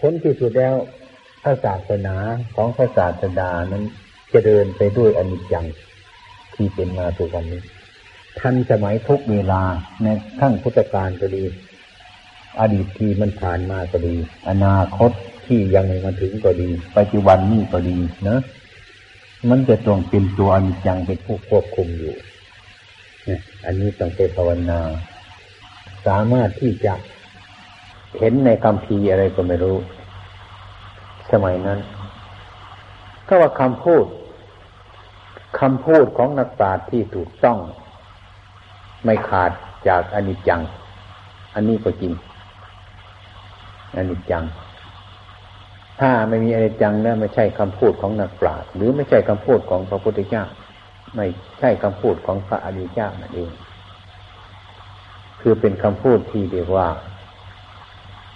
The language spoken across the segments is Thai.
ผลที่สุดแล้วพระศาสนาของพระศาสดานั้นจะเดินไปด้วยอนิจจังที่เป็นมาทุกวันนี้ทันสมัยทุกเวลาในทั้งพุทธกาลก็ดี อดีตที่มันผ่านมาก็ดี อนาคตที่ยังไม่มาถึงก็ดี ปัจจุบันนี้ก็ดีนะ มันจะต้องเป็นตัวอนิจจังเป็นผู้ควบคุมอยู่อันนี้ต้องไปภาวนา สามารถที่จะ เห็นในคำพีอะไรก็ไม่รู้ สมัยนั้น ก็ว่าคำพูดคำพูดของนักปราชญ์ที่ถูกต้อง ไม่ขาดจากอนิจจัง อันนี้ก็จริงอนิจจัง ถ้าไม่มีอนิจจังแล้วไม่ใช่คำพูดของนักปราชญ์หรือไม่ใช่คำพูดของพระพุทธเจ้า ไม่ใช่คำพูดของพระอริยเจ้านั่นเอง คือเป็นคำพูดที่เรียกว่า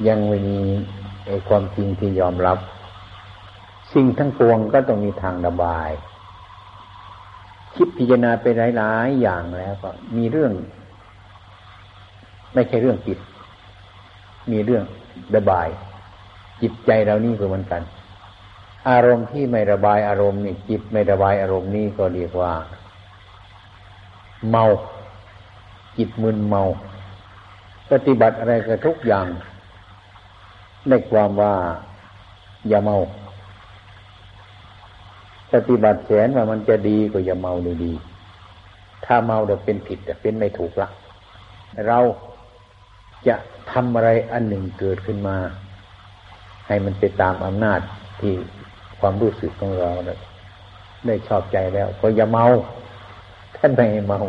ยังไม่มีไอ้ความจริงที่ยอมรับ สิ่งทั้งปวงก็ต้องมีทางระบาย คิดพิจารณาไปหลายๆอย่างแล้วก็มีเรื่อง ไม่ใช่เรื่องจิต มีเรื่องระบาย จิตใจเรานี่ก็เหมือนกัน อารมณ์ที่ไม่ระบายอารมณ์นี่จิตไม่ระบายอารมณ์นี่ก็เรียกว่า เมา จิตมึนเมา ปฏิบัติอะไรก็ทุกอย่าง ในความว่าอย่าเมา ปฏิบัติแสนว่ามันจะดีก็อย่าเมาเลยดี ถ้าเมาเดี๋ยวเป็นผิดเป็นไม่ถูกละเราจะทำอะไรอันหนึ่งเกิดขึ้นมา ให้มันไปตามอำนาจที่ความรู้สึกของเราได้ชอบใจแล้วก็อย่าเมา ท่านไม่เมา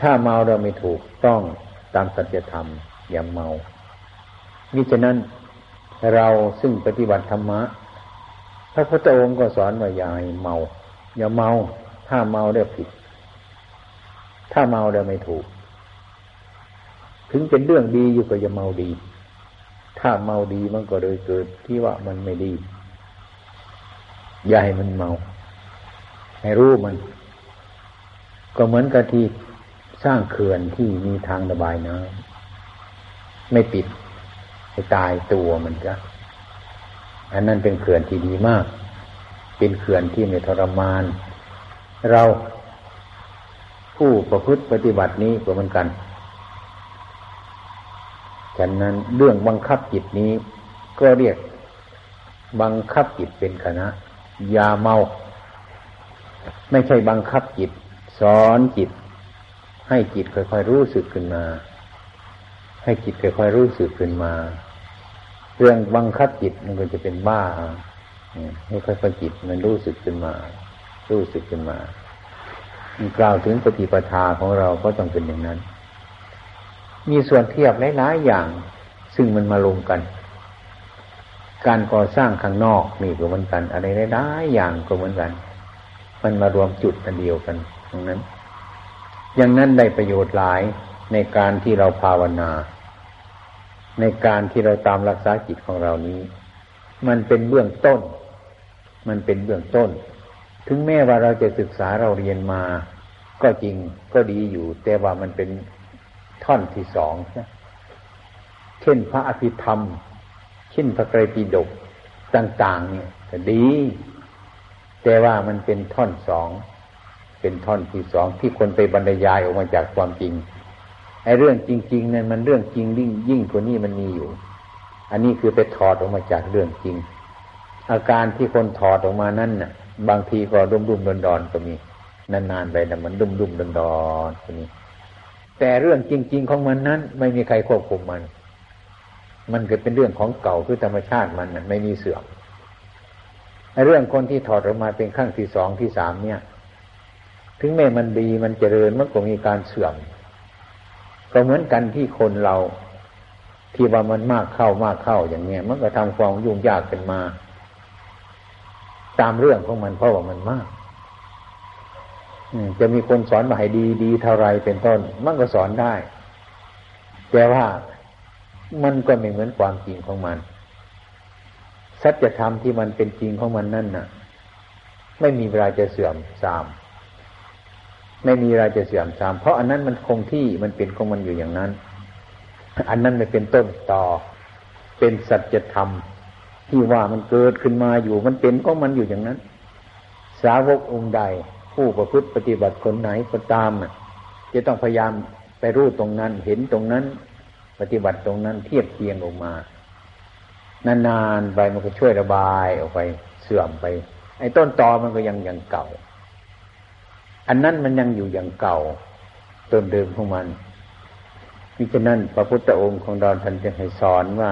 ถ้าเมาเราไม่ถูกต้องตามสัจธรรมอย่าเมามิฉะนั้น เราซึ่งปฏิบัติธรรมะพระพุทธองค์ก็สอนว่าอย่าเมา อย่าเมา ถ้าเมาได้ผิด ถ้าเมาได้ไม่ถูก ถึงเป็นเรื่องดีอยู่ก็อย่าเมาดี ถ้าเมาดีมันก็เลยเกิดที่ว่ามันไม่ดี อย่าให้มันเมา ให้รู้มัน ก็เหมือนกับที่สร้างเขื่อนที่มีทางระบายน้ำไม่ปิด ตายตัวมันจ้ะอันนั้นเป็นเขื่อนที่ดีมาก เป็นเขื่อนที่ไม่ทรมาน เราผู้ประพฤติปฏิบัตินี้ก็เหมือนกัน ฉะนั้นเรื่องบังคับจิตนี้ก็เรียกบังคับจิตเป็นคณะยาเมา ไม่ใช่บังคับจิต สอนจิต ให้จิตค่อยๆรู้สึกขึ้นมา ให้จิตค่อยๆรู้สึกขึ้นมา เรื่องบังคับจิตมันก็จะเป็นบ้าให้ค่อยๆจิตมันรู้สึกขึ้นมา รู้สึกขึ้นมากล่าวถึงปฏิปทาของเราก็ต้องเป็นอย่างนั้น มีส่วนเทียบหลายๆอย่าง ซึ่งมันมาลงกัน การก่อสร้างข้างนอกนี่ก็เหมือนกันอะไรหลายๆอย่างก็เหมือนกัน มันมารวมจุดอันเดียวกันตรงนั้น อย่างนั้นได้ประโยชน์หลาย ในการที่เราภาวนา ในการที่เราตามรักษาจิตของเรานี้ มันเป็นเบื้องต้น มันเป็นเบื้องต้น ถึงแม้ว่าเราจะศึกษาเราเรียนมา ก็จริงก็ดีอยู่ แต่ว่ามันเป็นท่อนที่สองนะเช่นพระอภิธรรม เช่นพระไตรปิฎกต่าง ๆ เนี่ยดี แต่ว่ามันเป็นท่อนสองเป็นท่อนที่สองที่คนไปบรรยายออกมาจากความจริง ไอ้เรื่องจริงๆนั่นมันเรื่องจริงยิ่งยิ่งกว่านี้มันมีอยู่ อันนี้คือไปถอดออกมาจากเรื่องจริง อาการที่คนถอดออกมานั้นน่ะ บางทีก็ดุมดุมดอนดอนก็มีนานๆไปนะมันดุมดุมดอนดอนก็มีแต่เรื่องจริง ๆ ของมันนั้น ไม่มีใครควบคุมมัน มันเกิดเป็นเรื่องของเก่าคือธรรมชาติมันน่ะไม่มีเสื่อมไอ้เรื่องคนที่ถอดออกมาเป็นขั้งที่สองที่สามเนี่ย ถึงแม้มันดีมันเจริญมันก็มีการเสื่อม ก็เหมือนกันที่คนเรา ที่ว่ามันมากเข้ามากเข้าอย่างเนี้ย มันก็ทำความยุ่งยากขึ้นมา ตามเรื่องของมันเพราะว่ามันมากจะมีคนสอนมาให้ดีดีเท่าไรเป็นต้น มันก็สอนได้ แต่ว่ามันก็ไม่เหมือนความจริงของมันสัจธรรมที่มันเป็นจริงของมันนั่นน่ะ ไม่มีเวลาจะเสื่อมทราม ไม่มีอะไรจะเสื่อมทราม เพราะอันนั้นมันคงที่มันเป็นของมันอยู่อย่างนั้น อันนั้นไม่เป็นต้นต่อ เป็นสัจธรรมที่ว่ามันเกิดขึ้นมาอยู่มันเป็นก็มันอยู่อย่างนั้น สาวกองค์ใด ผู้ประพฤติปฏิบัติคนไหนก็ตามจะต้องพยายามไปรู้ตรงนั้นเห็นตรงนั้น ปฏิบัติตรงนั้นเทียบเทียงออกมานานๆไปมันก็ช่วยระบายออกไปเสื่อมไป ไอ้ต้นตอมันก็ยังยังเก่า อันนั้นมันยังอยู่อย่างเก่าต้นเดิมของมันมิฉะนั้นพระพุทธองค์ของเราท่านจึงให้สอนว่า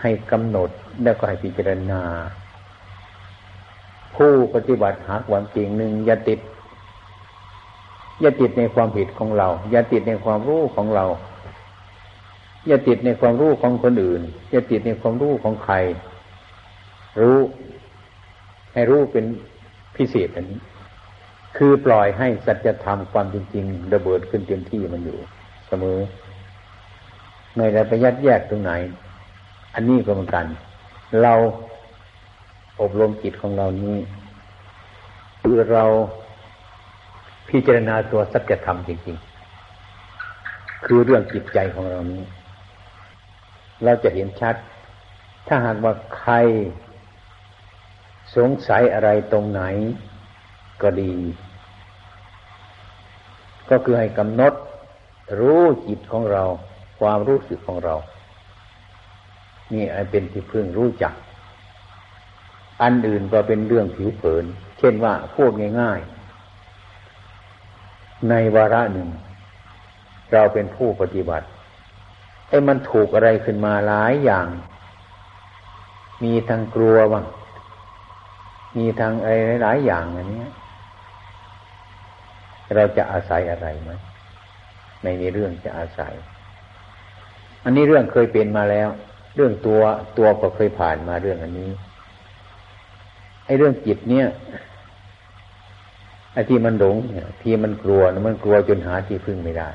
ให้กำหนดแล้วก็ให้พิจารณา ผู้ปฏิบัติหาความจริงหนึ่งอย่าติดอย่าติดในความผิดของเรา อย่าติดในความรู้ของเรา อย่าติดในความรู้ของคนอื่น อย่าติดในความรู้ของใคร รู้ ให้รู้เป็นพิเศษอันนี้ คือปล่อยให้สัจธรรมความจริงๆระเบิดขึ้นเต็มที่มันอยู่ เสมอไม่ได้ไปยัดแยกตรงไหน อันนี้ก็เหมือนกัน เราอบรมจิตของเรานี้คือเราพิจารณาตัวสัจธรรมจริง ๆ คือเรื่องจิตใจของเรานี้ เราจะเห็นชัด ถ้าหากว่าใครสงสัยอะไรตรงไหน ก็ดี ก็คือให้กำหนดรู้จิตของเรา ความรู้สึกของเรา นี่ไอเป็นที่พึ่งรู้จัก อันอื่นก็เป็นเรื่องผิวเผิน เช่นว่าพูดง่าย ๆ ในวาระหนึ่ง เราเป็นผู้ปฏิบัติไอ้มันถูกอะไรขึ้นมาหลายอย่าง มีทั้งกลัวบ้างมีทั้งอะไรหลายอย่างอันนี้ เราจะอาศัยอะไรไหมไม่มีเรื่องจะอาศัย อันนี้เรื่องเคยเป็นมาแล้ว เรื่องตัวตัวก็เคยผ่านมาเรื่องอันนี้ไอ้เรื่องจิตเนี่ยไอ้ที่มันหลงเนี่ยที่มันกลัวมันกลัวจนหาที่พึ่งไม่ได้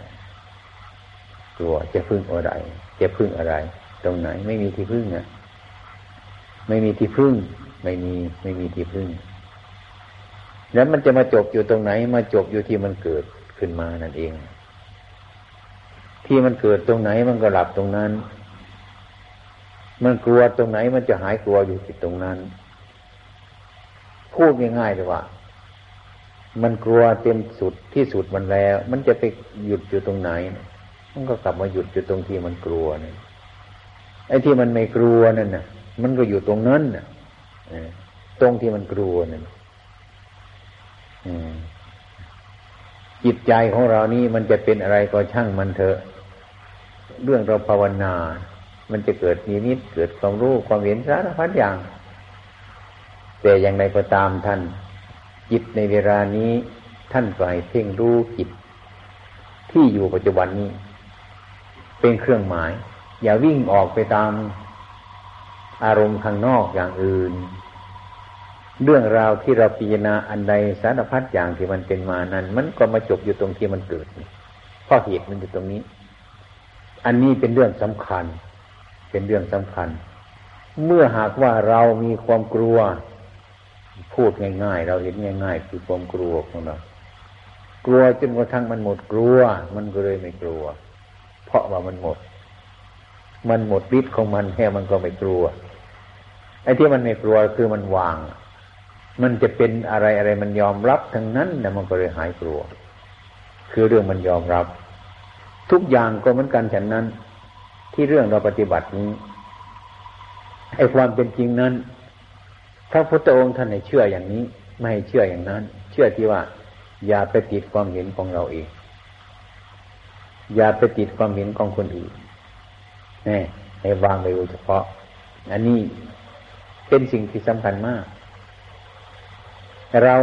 กลัวจะพึ่งอะไร จะพึ่งอะไร ตรงไหน ไม่มีที่พึ่งอะไม่มีที่พึ่ง ไม่มีไม่มีที่พึ่ง แล้วมันจะมาจบอยู่ตรงไหน มาจบอยู่ที่มันเกิดขึ้นมานั่นเอง ที่มันเกิดตรงไหนมันก็หลับตรงนั้น มันกลัวตรงไหนมันจะหายกลัวอยู่ที่ตรงนั้น พูดง่ายๆเลยว่า มันกลัวเต็มสุดที่สุดมันแล้ว มันจะไปหยุดอยู่ตรงไหน มันก็กลับมาหยุดอยู่ตรงที่มันกลัวนี่ไอ้ที่มันไม่กลัวนั่นน่ะ มันก็อยู่ตรงนั้นน่ะตรงที่มันกลัวนั่น จิตใจของเรานี่มันจะเป็นอะไรก็ช่างมันเถอะ เรื่องเราภาวนา มันจะเกิดมีนิดเกิดความรู้ความเห็นสารพัดอย่าง แต่อย่างไรก็ตามท่าน จิตในเวลานี้ท่านก็ให้เพ่งรู้จิต ที่อยู่ปัจจุบันนี้ เป็นเครื่องหมาย อย่าวิ่งออกไปตามอารมณ์ข้างนอกอย่างอื่น เรื่องราวที่เราพิจารณาอันใดสารพัดอย่างที่มันเป็นมานั้น มันก็มาจบอยู่ตรงที่มันเกิดเพราะเหตุมันอยู่ตรงนี้ อันนี้เป็นเรื่องสำคัญ เป็นเรื่องสำคัญ เมื่อหากว่าเรามีความกลัว พูดง่าย ๆ เราเห็นง่าย ๆ คือความกลัวของเรากลัวจนกระทั่งมันหมดกลัว มันก็เลยไม่กลัว เพราะว่ามันหมด มันหมดฤทธิ์ของมันแค่มันก็ไม่กลัวไอ้ที่มันไม่กลัวคือมันวาง มันจะเป็นอะไรอะไรมันยอมรับทั้งนั้นนะมันก็เลยหายกลัว คือเรื่องมันยอมรับ ทุกอย่างก็เหมือนกันฉันนั้น ที่เรื่องเราปฏิบัตินี้ไอ้ความเป็นจริงนั้นพระพุทธองค์ท่านให้เชื่ออย่างนี้ ไม่ให้เชื่ออย่างนั้น เชื่อที่ว่า อย่าไปติดความเห็นของเราเอง อย่าไปติดความเห็นของคนอื่นนี่ให้วางไปโดยเฉพาะ อันนี้เป็นสิ่งที่สำคัญมาก เรา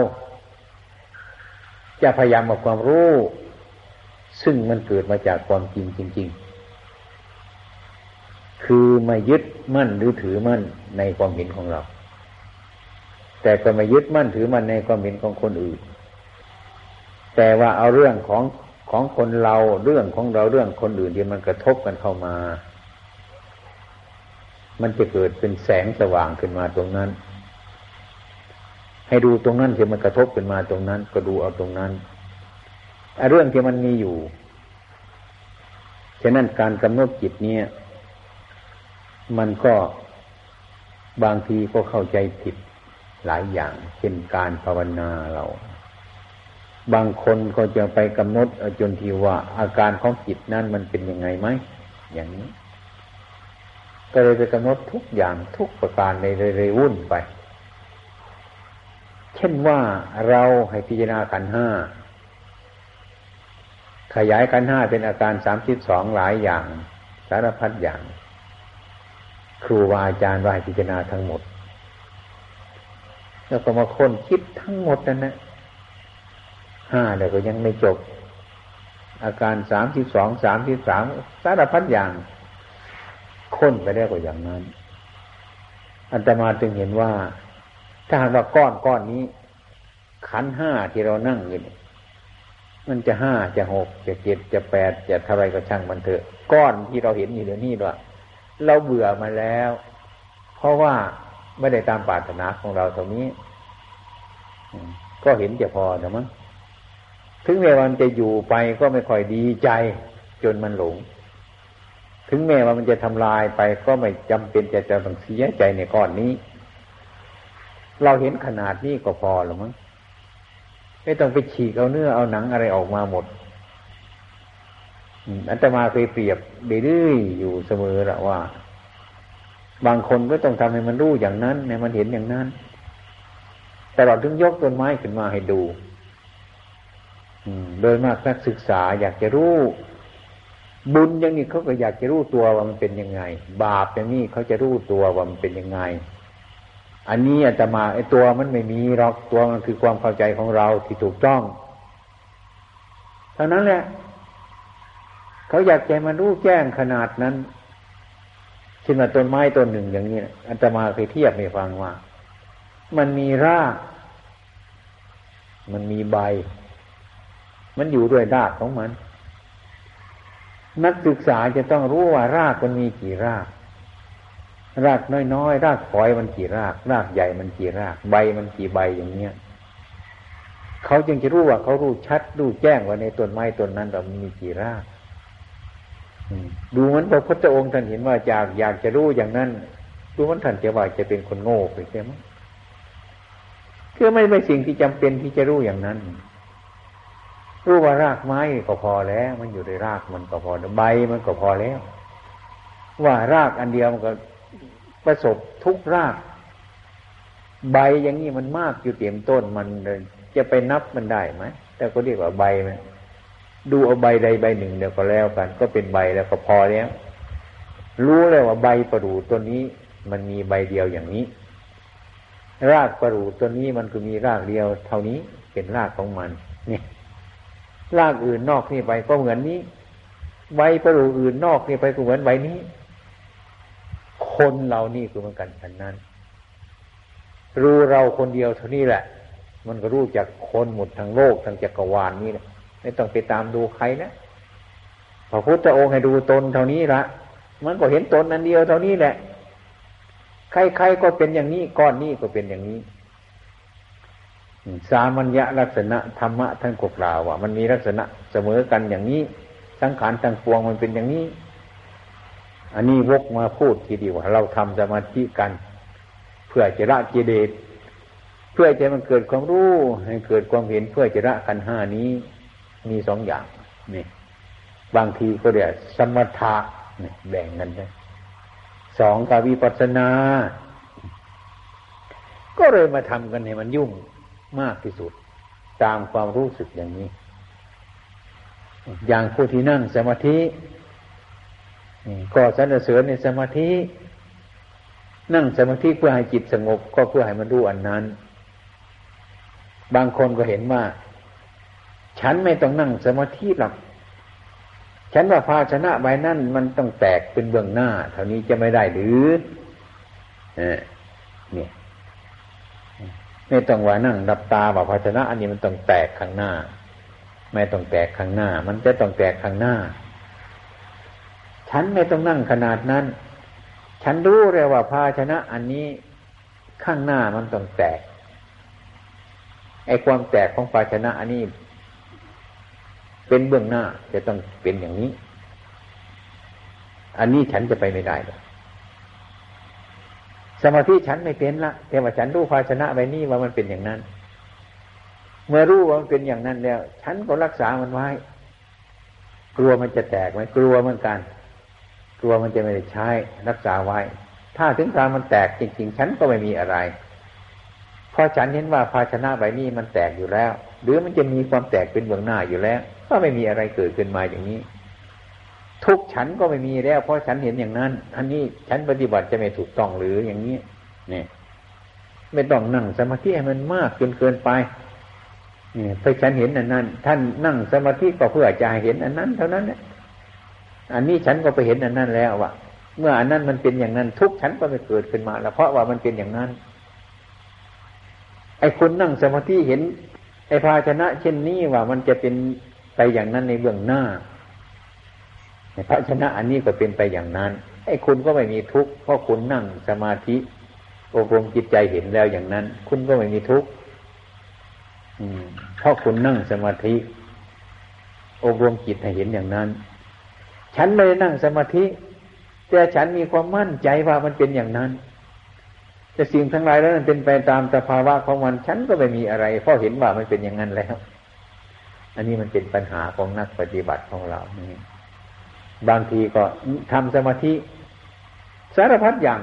จะพยายามเอาความรู้ ซึ่งมันเกิดมาจากความจริงจริง ๆ คือม่ยึดมั่นหรือถือมั่นในความเห็นของเรา แต่ก็ไม่ยึดมั่นถือมั่นในความเห็นของคนอื่น แต่ว่าเอาเรื่องของของคนเราเรื่องของเราเรื่องคนอื่นที่มันกระทบกันเข้ามา มันจะเกิดเป็นแสงสว่างขึ้นมาตรงนั้น ให้ดูตรงนั้นที่มันกระทบขึ้นมาตรงนั้น ก็ดูเอาตรงนั้นเรื่องที่มันมีอยู่ฉะนั้นการกำหนดจิตเนี่ย มันก็บางทีก็เข้าใจผิดหลายอย่าง เช่นการภาวนาเรา บางคนก็จะไปกำหนดจนทีว่า อาการของจิตนั้นมันเป็นยังไงไหมอย่างนี้ ก็เลยไปกำหนดทุกอย่างทุกประการในเลยวุ่นไป ช่นว่าเราให้พิจารณาขันห้าขยายขันห้าเป็นอาการสามสิบสองหลายอย่าง สารพัดอย่าง ครูวาอาจารย์วายพิจารณาทั้งหมด แล้วก็มาค้นคิดทั้งหมดนั่นนะห้าเดี๋ยวก็ยังไม่จบ อาการสามสิบสองสามสิบสามสารพัดอย่าง ค้นไปได้กว่าอย่างนั้นอันตมาจึงเห็นว่า ถ้าหากว่าก้อนก้อนนี้ ขันห้าที่เรานั่งอยู่นี่มันจะห้าจะหกจะเจ็ดจะแปดจะเท่าไรก็ช่างมันเถอะ ก้อนที่เราเห็นอยู่เดี๋ยวนี้ด้วยเราเบื่อมาแล้ว เพราะว่าไม่ได้ตามปรารถนาของเราตรงนี้ก็เห็นจะพอนะมั้งถึงแม้วันจะอยู่ไปก็ไม่ค่อยดีใจ จนมันหลง ถึงแม้ว่ามันจะทำลายไปก็ไม่จำเป็นจะจะต้องเสียใจในก้อนนี้ เราเห็นขนาดนี้ก็พอหรือมั้งไม่ต้องไปฉีกเอาเนื้อเอาหนังอะไรออกมาหมดอันตมาเคยเปรียบเดื้ออยู่เสมอละว่า บางคนก็ต้องทำให้มันรู้อย่างนั้นให้มันเห็นอย่างนั้น แต่เราถึงยกต้นไม้ขึ้นมาให้ดูโดยมากนักศึกษาอยากจะรู้ บุญอย่างนี้เขาก็อยากจะรู้ตัวว่ามันเป็นยังไง บาปอย่างนี้เขาจะรู้ตัวว่ามันเป็นยังไง อันนี้อาตมาไอ้ตัวมันไม่มีหรอกตัวมันคือความเข้าใจของเราที่ถูกต้องเท่านั้นแหละ เขาอยากใจมันรู้แจ้งขนาดนั้นเช่นว่าต้นไม้ต้นหนึ่งอย่างนี้อัตมาเคยเทียบให้ฟังว่า มันมีราก มันมีใบ มันอยู่ด้วยรากของมัน นักศึกษาจะต้องรู้ว่ารากมันมีกี่ราก รากน้อยๆรากฝอยมันกี่ราก รากใหญ่มันกี่ราก ใบมันกี่ใบอย่างเนี้ยเขาจึงจะรู้ว่าเขารู้ชัดรู้แจ้งว่าในต้นไม้ต้นนั้นเรามีกี่รากดูมันพระพุทธองค์ท่านเห็นว่าอยากอยากจะรู้อย่างนั้นดูมันท่านจะว่าจะเป็นคนโง่ไปใช่ไหมคือไม่ไม่สิ่งที่จำเป็นที่จะรู้อย่างนั้น รู้ว่ารากไม้ก็พอแล้ว มันอยู่ในรากมันก็พอใบมันก็พอแล้ว ว่ารากอันเดียวมันก็ ประสบทุกราก ใบอย่างนี้มันมากอยู่เต็มต้นมันจะไปนับมันได้ไหมแต่ก็เรียกว่าใบมันดูเอาใบใดใบหนึ่งเดี๋ยวก็แล้วกัน ก็เป็นใบแล้วก็พอแล้วรู้เลยว่าใบประดู่ตัวนี้มันมีใบเดียวอย่างนี้ รากประดู่ตัวนี้มันก็มีรากเดียว เท่านี้เป็นรากของมันนี่รากอื่นนอกนี่ไปก็เหมือนนี้ใบประดู่อื่นนอกนี่ไปก็เหมือนใบนี้ คนเรานี่คือเหมือนกันฉันนั้น รู้เราคนเดียวเท่านี้แหละ มันก็รู้จากคนหมดทั้งโลกทั้งจักรวาลนี้แหละไม่ต้องไปตามดูใครนะพระพุทธองค์ให้ดูตนเท่านี้ละมันก็เห็นตนนั้นเดียวเท่านี้แหละ ใครๆก็เป็นอย่างนี้ก้อนนี้ก็เป็นอย่างนี้สามัญญลักษณะธรรมะท่านกล่าวว่า มันมีลักษณะเสมอกันอย่างนี้ สังขารต่างปวงมันเป็นอย่างนี้ อันนี้วกมาพูดทีเดียวเราทำสมาธิกัน เพื่อจะละกิเลสเพื่อจะมันเกิดความรู้ให้เกิดความเห็นเพื่อจะละกันห้านี้มีสองอย่างนี่บางทีก็เรียกสมถะนี่แบ่งกันได้สองกาวิปัสนา ก็เลยมาทำกันให้มันยุ่งมากที่สุด ตามความรู้สึกอย่างนี้ อย่างผู้ที่นั่งสมาธิ ก็สรรเสริญในสมาธิ นั่งสมาธิเพื่อให้จิตสงบ ก็เพื่อให้มันรู้อันนั้น บางคนก็เห็นว่า ฉันไม่ต้องนั่งสมาธิหรอกฉันว่าภาชนะใบนั้นมันต้องแตกเป็นเบื้องหน้า เท่านี้จะไม่ได้หรือเนี่ยไม่ต้องว่านั่งดับตาว่าภาชนะ อันนี้มันต้องแตกข้างหน้า ไม่ต้องแตกข้างหน้า มันจะต้องแตกข้างหน้า ฉันไม่ต้องนั่งขนาดนั้น ฉันรู้เลยว่าภาชนะอันนี้ข้างหน้ามันต้องแตก ไอ้ความแตกของภาชนะอันนี้ เป็นเบื้องหน้าจะต้องเป็นอย่างนี้ อันนี้ฉันจะไปไม่ได้สสมาธิฉันไม่เป็นละแต่ว่าฉันรู้ภาชนะใบนี้ว่ามันเป็นอย่างนั้น เมื่อรู้ว่ามันเป็นอย่างนั้นแล้ว ฉันก็รักษามันไว้ กลัวมันจะแตกไหมกลัวเหมือนกัน ลัวมันจะไม่ได้ใช้รักษาไว้ ถ้าถึงคราวมันแตกจริง ๆ ฉันก็ไม่มีอะไร เพอฉันเห็นว่าภาชนะใบนี้มันแตกอยู่แล้ว หรือมันจะมีความแตกเป็นเบื้องหน้าอยู่แล้ว ก็ไม่มีอะไรเกิดขึ้นมาอย่างนี้ ทุกฉันก็ไม่มีแล้ว เพราะฉันเห็นอย่างนั้น อันนี้ฉันปฏิบัติจะไม่ถูกต้องหรืออย่างนี้ เนี่ย ไม่ต้องนั่งสมาธิให้มันมากจนเกินไปเนี่ยพอฉันเห็นอันนั้น ท่านนั่งสมาธิก็เพื่อจะเห็นอันนั้น เท่านั้นเนี่ย อันนี้ฉันก็ไปเห็นอันนั้นแล้วว่าเมื่ออันนั้นมันเป็นอย่างนั้น ทุกฉันก็ไม่เกิดขึ้นมา แล้วเพราะว่ามันเป็นอย่างนั้น ไอ้คนนั่งสมาธิเห็น ไอ้ภาชนะ เช่นนี้ว่ามันจะเป็นไปอย่างนั้นในเบื้องหน้าภาชนะอันนี้ก็เป็นไปอย่างนั้น ไอ้คุณก็ไม่มีทุกข์เพราะคุณนั่งสมาธิอบรมจิตใจเห็นแล้วอย่างนั้น คุณก็ไม่มีทุกข์เพราะคุณนั่งสมาธิอบรมจิตให้เห็นอย่างนั้น ฉันไม่ได้นั่งสมาธิ แต่ฉันมีความมั่นใจว่ามันเป็นอย่างนั้น แต่สิ่งทั้งหลายแล้วมันเป็นไปตามสภาวะของมัน ฉันก็ไม่มีอะไรเพราะเห็นว่ามันเป็นอย่างนั้นแล้ว อันนี้มันเป็นปัญหาของนักปฏิบัติของเรานี่บางทีก็ทำสมาธิ สารพัดอย่าง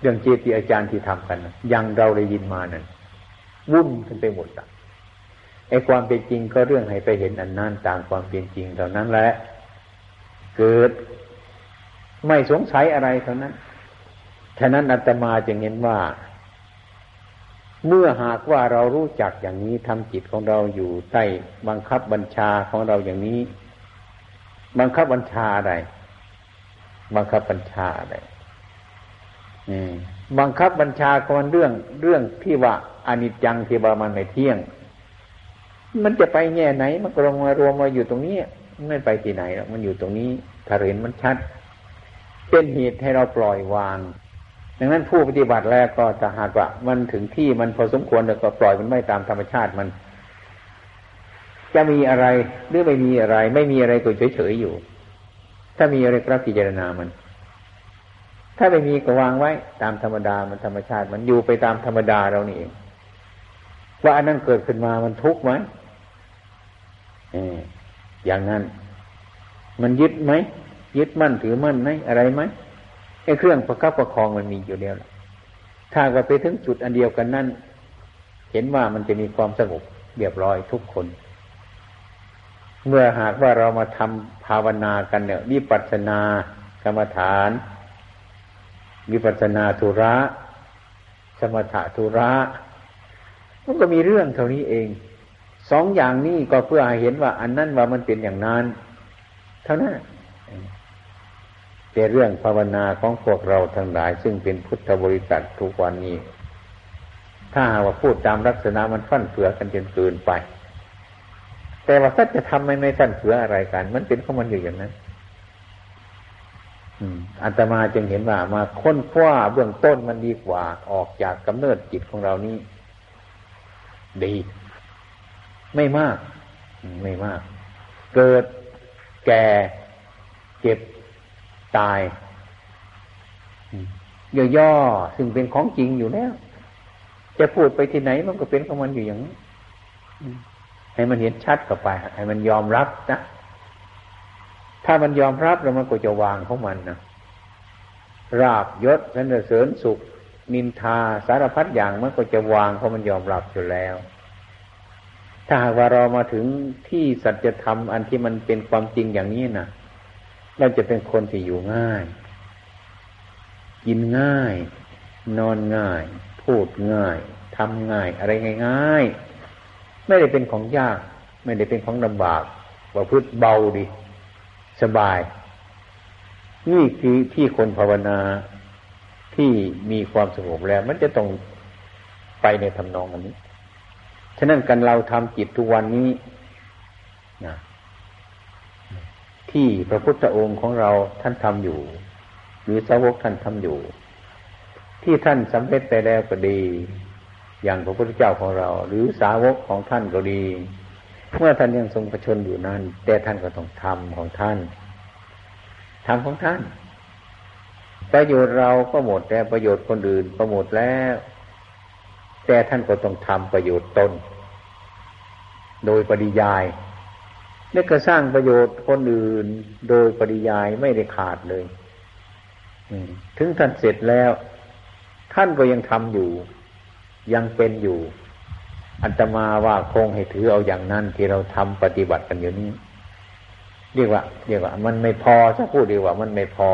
เรื่องเจติอาจารย์ที่ทำกันอยังเราได้ยินมานั่นวุ่นกันไปหมดอะ ไอ้ความเป็นจริงก็เรื่องให้ไปเห็นอันนั้นตามความเป็นจริงเท่านั้นแหละ เกิดไม่สงสัยอะไรเท่านั้น ฉะนั้นอาตมาจึงเห็นว่า เมื่อหากว่าเรารู้จักอย่างนี้ทำจิตของเราอยู่ใต้บังคับบัญชาของเราอย่างนี้ บังคับบัญชาอะไร บังคับบัญชาอะไรบังคับบัญชาคนเรื่องเรื่องที่ว่าอนิจจังที่ว่ามันไม่เที่ยง มันจะไปแง่ไหน มันก็ลงมารวมมาอยู่ตรงนี้ไม่ไปที่ไหนหรอกมันอยู่ตรงนี้ถ้าเห็นมันชัด เป็นเหตุให้เราปล่อยวาง ดังนั้นผู้ปฏิบัติแล้วก็จะหากว่ามันถึงที่มันพอสมควรแล้วก็ปล่อยมันไม่ตามธรรมชาติมัน จะมีอะไรหรือไม่มีอะไร ไม่มีอะไรก็เฉยๆอยู่ ถ้ามีอะไรก็พิจารณามัน ถ้าไม่มีก็วางไว้ตามธรรมดามันธรรมชาติ มันอยู่ไปตามธรรมดาเรานี่เองว่าอันนั้นเกิดขึ้นมามันทุกข์ไหม อย่างนั้น มันยึดไหมยึดมั่นถือมั่นไหมอะไรไหมไอ้เครื่องประคับประคองมันมีอยู่แล้วถ้าก็ไปถึงจุดอันเดียวกันนั่นเห็นว่ามันจะมีความสงบเรียบร้อยทุกคน เมื่อหากว่าเรามาทำภาวนากันเนี่ยวิปัสสนากรรมฐานวิปัสสนาธุระ สมถะธุระมันก็มีเรื่องเท่านี้เอง สองอย่างนี้ก็เพื่อให้เห็นว่า อันนั้นว่ามันเป็นอย่างนั้น เท่านั้นแต่เรื่องภาวนาของพวกเราทั้งหลาย ซึ่งเป็นพุทธบริษัททุกวันนี้ ถ้าหากว่าพูดตามลักษณะมันฟั่นเฟือกันจนเกินไป แต่ว่าถ้าจะทำไม่ไม่ฟั่นเฟืออะไรกัน มันเป็นของมันอยู่อย่างนั้นอันตมาจึงเห็นว่ามาค้นคว้าเบื้องต้นมันดีกว่าออกจากกำเนิดจิตของเรานี้ ดี ไม่มาก ไม่มาก เกิดแก่ เจ็บตายย่อๆซึ่งเป็นของจริงอยู่แล้ว จะพูดไปที่ไหนมันก็เป็นของมันอยู่อย่างนี้ให้มันเห็นชัดกับไป ให้มันยอมรับนะถ้ามันยอมรับแล้วมันก็จะวางของมันนะราบยศสรรเสริญสุข นินทาสารพัดอย่างมันก็จะวางเพราะมันยอมรับอยู่แล้ว ถ้าหากว่าเรามาถึงที่สัจธรรมอันที่มันเป็นความจริงอย่างนี้นะเราจะเป็นคนที่อยู่ง่าย กินง่าย นอนง่าย พูดง่ายทำง่าย อะไรง่ายๆไม่ได้เป็นของยาก ไม่ได้เป็นของลำบากว่าพืชเบาดี สบาย นี่คือที่คนภาวนาที่มีความสงบแล้ว มันจะต้องไปในทำนองอันนี้ ฉะนั้นกันเราทำจิตทุกวันนี้นะที่พระพุทธองค์ของเราท่านทำอยู่ หรือสาวกท่านทำอยู่ ที่ท่านสำเร็จไปแล้วก็ดี อย่างพระพุทธเจ้าของเรา หรือสาวกของท่านก็ดี เมื่อท่านยังทรงประชนอยู่นั้น แต่ท่านก็ต้องทำของท่านทำของท่าน ประโยชน์เราก็หมดแล้วประโยชน์คนอื่นก็หมดแล้ว แต่ท่านก็ต้องทำประโยชน์ตนโดยปริยายและก็สร้างประโยชน์คนอื่นโดยปริยายไม่ได้ขาดเลยถึงท่านเสร็จแล้ว ท่านก็ยังทำอยู่ ยังเป็นอยู่ อัตมาว่าคงให้ถือเอาอย่างนั้นที่เราทำปฏิบัติกันอยู่นี้เรียกว่าเรียกว่า มันไม่พอถ้าพูดดีกว่า มันไม่พอ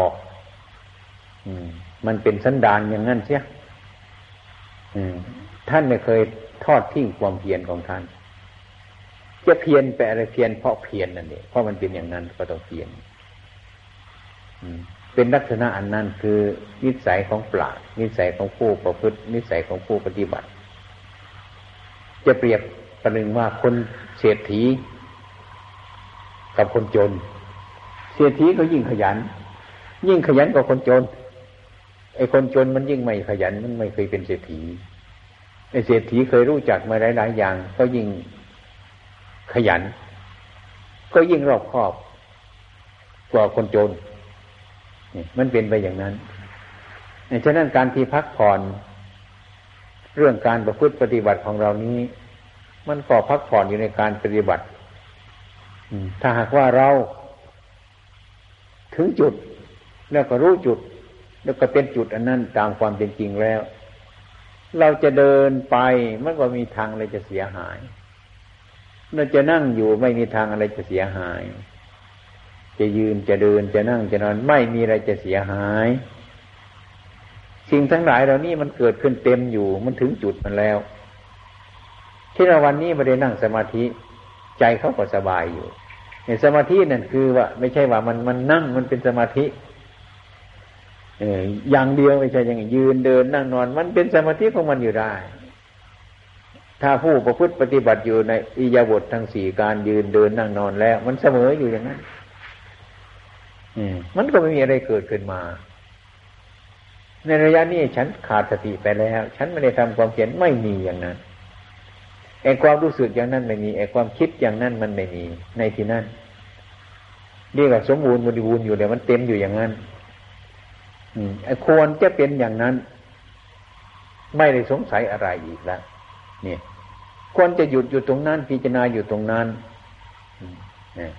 อืม มันเป็นสันดานอย่างนั้นเชีย ท่านไม่เคยทอดทิ้งความเพียรของท่าน จะเพียรแปอะไรเพียรเพราะเพียรนั่นเองเพราะมันเป็นอย่างนั้นก็ต้องเพียรเป็นลักษณะอันนั้นคือนิสัยของปราชนิสัยของผู้ประพฤติ นิสัยของผู้ปฏิบัติ จะเปรียบประหนึ่งว่าคนเศรษฐี กับคนจน เศรษฐีก็ยิ่งขยัน ยิ่งขยันกว่าคนจนไอ้คนจนมันยิ่งไม่ขยันมันไม่เคยเป็นเศรษฐี เศรษฐีเคยรู้จักมาหลายๆอย่าง ก็ยิ่งขยัน ก็ยิ่งรอบคอบกว่าคนจนนี่มันเป็นไปอย่างนั้นฉะนั้นการที่พักผ่อน เรื่องการประพฤติปฏิบัติของเรานี้ มันก็พักผ่อนอยู่ในการปฏิบัติถ้าหากว่าเรา ถึงจุด แล้วก็รู้จุด แล้วก็เป็นจุดอันนั้นตามความเป็นจริงแล้ว เราจะเดินไปมันก็มีทางอะไรจะเสียหาย เราจะนั่งอยู่ไม่มีทางอะไรจะเสียหาย จะยืนจะเดินจะนั่งจะนอนไม่มีอะไรจะเสียหาย สิ่งทั้งหลายเหล่านี้มันเกิดขึ้นเต็มอยู่มันถึงจุดมันแล้ว ที่เราวันนี้ไม่ได้นั่งสมาธิ ใจเขาก็สบายอยู่ในสมาธินั่นคือว่า ไม่ใช่ว่ามันมันนั่งมันเป็นสมาธิ อออย่างเดียวไม่ใช่อย่างยืนเดินนั่งนอน มันเป็นสมาธิของมันอยู่ได้ ถ้าผู้ประพฤติปฏิบัติอยู่ในอิยาบททั้งสี่การยืนเดินนั่งนอนแล้ว มันเสมออยู่อย่างนั้นมันก็ไม่มีอะไรเกิดขึ้นมา ในระยะนี้ฉันขาดสติไปแล้ว ฉันไม่ได้ทำความเพียรไม่มีอย่างนั้นไอ้ความรู้สึกอย่างนั้นไม่มีไอ้ความคิดอย่างนั้นมันไม่มีในที่นั้นเรียกว่าสมบูรณ์บริบูรณ์อยู่เดี๋ยวมันเต็มอยู่อย่างนั้นอืมไอ้ ควรจะเป็นอย่างนั้น ไม่ได้สงสัยอะไรอีกแล้วเนี่ยควรจะหยุดอยู่ตรงนั้น พิจารณาอยู่ตรงนั้นเนี่ย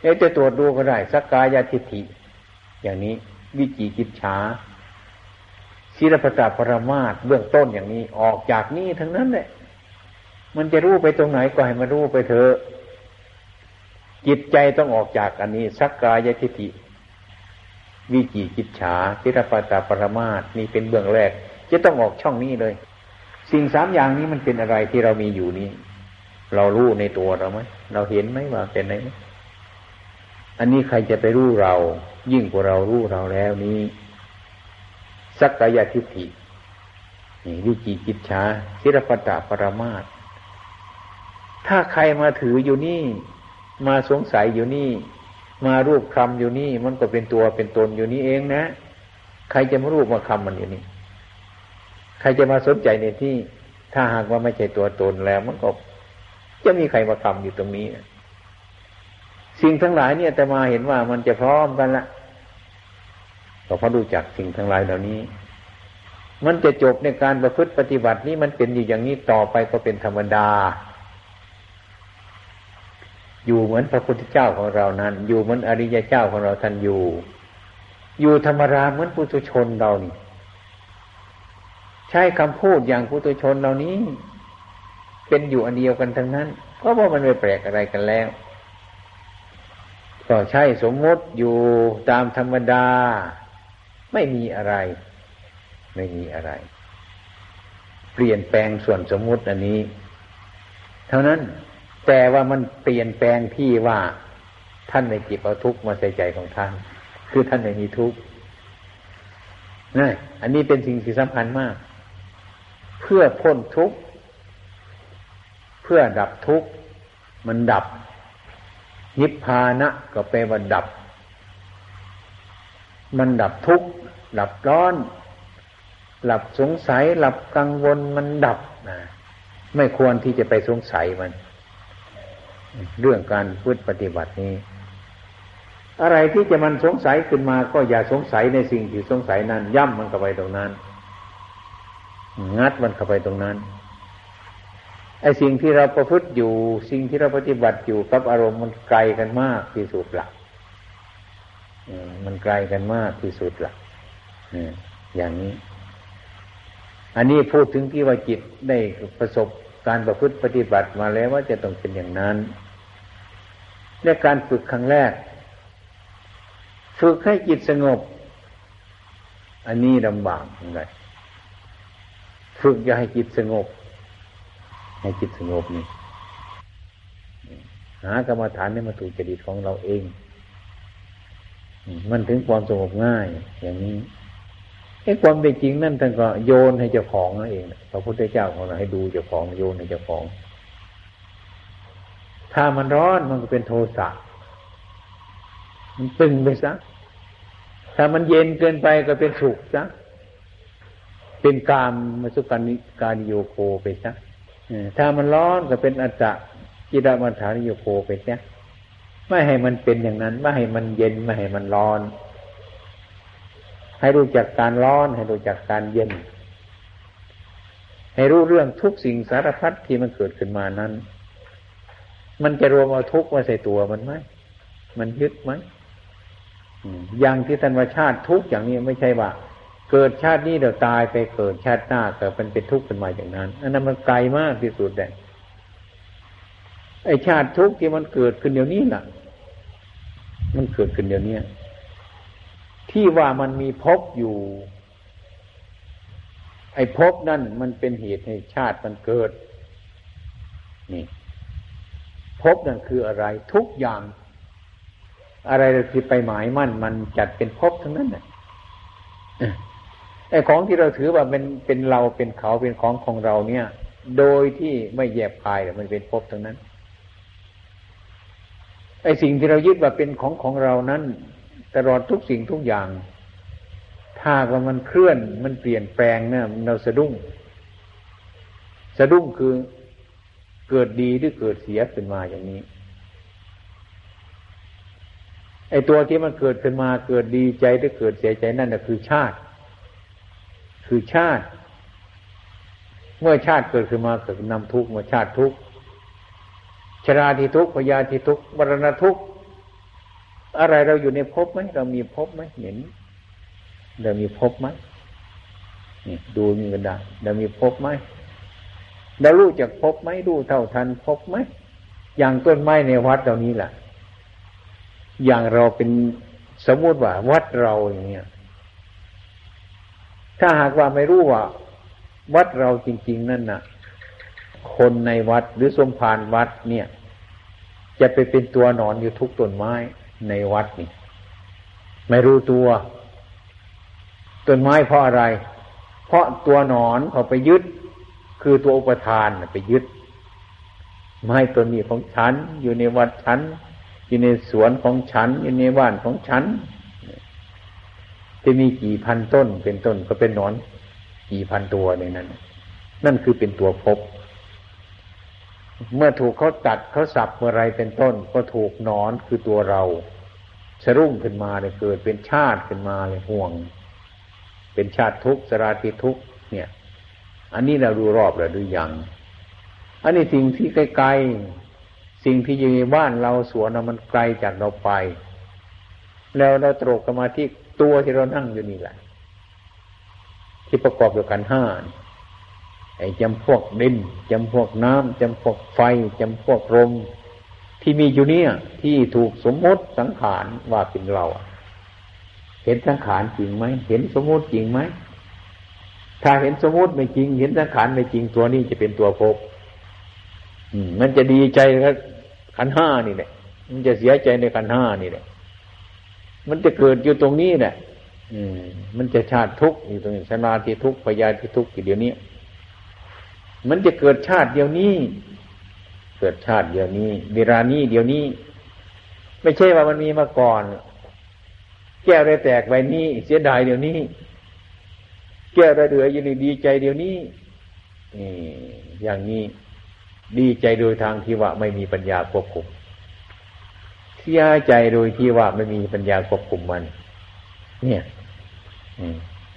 เอ๊จะตรวจดูก็ได้สักกายทิฏฐิ อย่างนี้ วิจิกิจฉาศีลปตาปรมาตเบื้องต้นอย่างนี้ออกจากนี้ทั้งนั้นแหละมันจะรู้ไปตรงไหนก็ให้มันรู้ไปเถอะจิตใจต้องออกจากอันนี้สักกายทิฏฐิ วิจิกิจฉาทิรปตาปรมาตนี่เป็นเบื้องแรก จะต้องออกช่องนี้เลย สิ่งสามอย่างนี้มันเป็นอะไรที่เรามีอยู่นี้ เรารู้ในตัวเราไหมเราเห็นไหมว่าเป็นไหนอันนี้ใครจะไปรู้เรา ยิ่งกว่าเรารู้เราแล้วนี้สักกายทิฏฐินี่วิจิกิจฉาทิรปตาปรมาตถ้าใครมาถืออยู่นี่ มาสงสัยอยู่นี่ มารูปคำอยู่นี่ มันก็เป็นตัวเป็นตนอยู่นี่เองนะ ใครจะมารูปมาคำมันอยู่นี่ ใครจะมาสนใจในที่ ถ้าหากว่าไม่ใช่ตัวตนแล้ว มันก็จะมีใครมาคำอยู่ตรงนี้ สิ่งทั้งหลายเนี่ยแต่มาเห็นว่ามันจะพร้อมกันละก็เพราะรู้จักสิ่งทั้งหลายเหล่านี้ มันจะจบในการประพฤติปฏิบัตินี้มันเป็นอยู่อย่างนี้ต่อไปก็เป็นธรรมดา อยู่เหมือนพระพุทธเจ้าของเรานั้น อยู่เหมือนอริยเจ้าของเราท่านอยู่ อยู่ธรรมราเหมือนปุถุชนเรานี่ ใช้คำพูดอย่างปุถุชนเหล่านี้ เป็นอยู่อันเดียวกันทั้งนั้น ก็ว่ามันไม่แปลกอะไรกันแล้ว ก็ใช่สมมติอยู่ตามธรรมดา ไม่มีอะไร ไม่มีอะไร เปลี่ยนแปลงส่วนสมมติอันนี้ เท่านั้น แต่ว่ามันเปลี่ยนแปลงที่ว่าท่านในจิตเอาทุกข์มาใส่ใจของท่าน คือท่านไม่มีทุกข์นี่อันนี้เป็นสิ่งที่สำคัญมาก เพื่อพ้นทุกข์ เพื่อดับทุกข์ มันดับ นิพพานะก็แปลว่าดับ มันดับทุกข์ดับร้อน หลับสงสัย หลับกังวลมันดับนะไม่ควรที่จะไปสงสัยมัน เรื่องการพุทธปฏิบัตินี้ อะไรที่จะมันสงสัยขึ้นมา ก็อย่าสงสัยในสิ่งที่สงสัยนั้น ย่ำมันเข้าไปตรงนั้น งัดมันเข้าไปตรงนั้นไอ้สิ่งที่เราประพฤติอยู่ สิ่งที่เราปฏิบัติอยู่กับอารมณ์มันไกลกันมากที่สุดละมันไกลกันมากที่สุดละอย่างนี้ อันนี้พูดถึงที่ว่าจิตได้ประสบ การประพฤติปฏิบัติมาแล้วว่าจะต้องเป็นอย่างนั้นและการฝึกครั้งแรก ฝึกให้จิตสงบ อันนี้ลำบากยังไงฝึกอย่าให้จิตสงบ ให้จิตสงบนี่หากรรมฐานนี่มาถูกจริตของเราเอง มันถึงความสงบง่าย อย่างนี้ ไอ้ความเป็นจริงนั่นท่านก็โยนให้เจ้าของนั่นเองพระพุทธเจ้าของเราให้ดูเจ้าของโยนให้เจ้าของ ถ้ามันร้อนมันก็เป็นโทสะมันตึงไปซะถ้ามันเย็นเกินไปก็เป็นสุขซะเป็นกามมาสุการนิการโยโคไปซะถ้ามันร้อนก็เป็นอัจจะจิตามัฐานโยโคไปซะไม่ให้มันเป็นอย่างนั้น ไม่ให้มันเย็นไม่ให้มันร้อน ให้รู้จักการร้อน ให้รู้จักการเย็น ให้รู้เรื่องทุกสิ่งสารพัดที่มันเกิดขึ้นมานั้น มันจะรวมเอาทุกมาใส่ตัวมันไหมมันยึดไหมอย่างที่ธรรมชาติทุกอย่างนี้ไม่ใช่ว่า เกิดชาตินี้เดี๋ยวตายไปเกิดชาติหน้าเกิดเป็นเป็นทุกข์ขึ้นมาอย่างนั้น อันนั้นมันไกลมากที่สุดเลยไอชาติทุกข์ที่มันเกิดขึ้นเดี๋ยวนี้น่ะ มันเกิดขึ้นเดี๋ยวนี้ ที่ว่ามันมีภพอยู่ ไอ้ภพนั่นมันเป็นเหตุให้ชาติมันเกิด นี่ภพนั่นคืออะไร ทุกอย่าง อะไรที่ไปหมายมั่น มันจัดเป็นภพทั้งนั้นน่ะไอ้ของที่เราถือว่าเป็นเป็นเราเป็นเขาเป็นของของเราเนี่ย โดยที่ไม่แยบคายมันเป็นภพทั้งนั้นไอ้สิ่งที่เรายึดว่าเป็นของของเรานั้น ตลอดทุกสิ่งทุกอย่าง ถ้าว่ามันเคลื่อนมันเปลี่ยนแปลงเนี่ยเราสะดุ้ง สะดุ้งคือเกิดดีหรือเกิดเสียขึ้นมาอย่างนี้ไอ้ตัวที่มันเกิดขึ้นมาเกิดดีใจหรือเกิดเสียใจนั่นนะคือชาติ คือชาติ เมื่อชาติเกิดขึ้นมาเกิดนำทุกข์เมื่อชาติทุกข์ชราทิทุกข์พยาทิทุกข์มรณะทุกข์ อะไรเราอยู่ในภพไหมเรามีภพไหมเห็น เรามีภพไหมนี่ดูมีกันได้เรามีภพไหมเรารู้จักภพไหมรู้เท่าทันภพไหมอย่างต้นไม้ในวัดเรานี้แหละอย่างเราเป็นสมมติว่า วัดเราอย่างเงี้ยถ้าหากว่าไม่รู้ว่า วัดเราจริง ๆ นั่นน่ะ คนในวัดหรือสมภารวัดเนี่ย จะไปเป็นตัวนอนอยู่ทุกต้นไม้ ในวัดนี่ไม่รู้ตัว ต้นไม้เพราะอะไร เพราะตัวหนอนเขาไปยึด คือตัวอุปทานไปยึด ไม้ต้นนี้ของฉัน อยู่ในวัดฉัน อยู่ในสวนของฉัน อยู่ในบ้านของฉัน จะมีกี่พันต้นเป็นต้นก็เป็นหนอน กี่พันตัวในนั้น นั่นคือเป็นตัวพบ เมื่อถูกเขาตัดเขาสับเมื่อไรเป็นต้น ก็ถูกนอนคือตัวเราสรุ่งขึ้นมาเลยเกิดเป็นชาติขึ้นมาเลยห่วง เป็นชาติทุกข์สราติทุกข์เนี่ย อันนี้เราดูรอบแล้วดูยังอันนี้สิ่งที่ไกลๆสิ่งที่อยู่ในบ้านเราสวนมันไกลจากเราไป แล้วเราตรกกันมาที่ตัวที่เรานั่งอยู่นี่แหละที่ประกอบด้วยกันห้า ไอ้จำพวกดินจำพวกน้ำจำพวกไฟจำพวกลมที่มีอยู่เนี่ย ที่ถูกสมมติสังขารว่าเป็นเรา เห็นสังขารจริงไหมเห็นสมมติจริงไหมถ้าเห็นสมมติไม่จริง เห็นสังขารไม่จริงตัวนี้จะเป็นตัวภพมันจะดีใจกับขันห้านี่แหละมันจะเสียใจในขันห้านี่แหละมันจะเกิดอยู่ตรงนี้แหละอืมมันจะชาติทุกข์อยู่ตรงนี้ชนาที่ทุกข์พยาที่ทุกข์อยู่เดี๋ยวนี้ มันจะเกิดชาติเดียวนี้ เกิดชาติเดียวนี้เวลานี้เดียวนี้ ไม่ใช่ว่ามันมีมาก่อน แก้วได้แตกไปนี้ เสียดายเดี๋ยวนี้ แก้วได้เหลืออยู่ในดีใจเดี๋ยวนี้นี่อย่างนี้ดีใจโดยทางที่ว่าไม่มีปัญญาควบคุมเสียใจโดยที่ว่าไม่มีปัญญาควบคุมมัน เนี่ย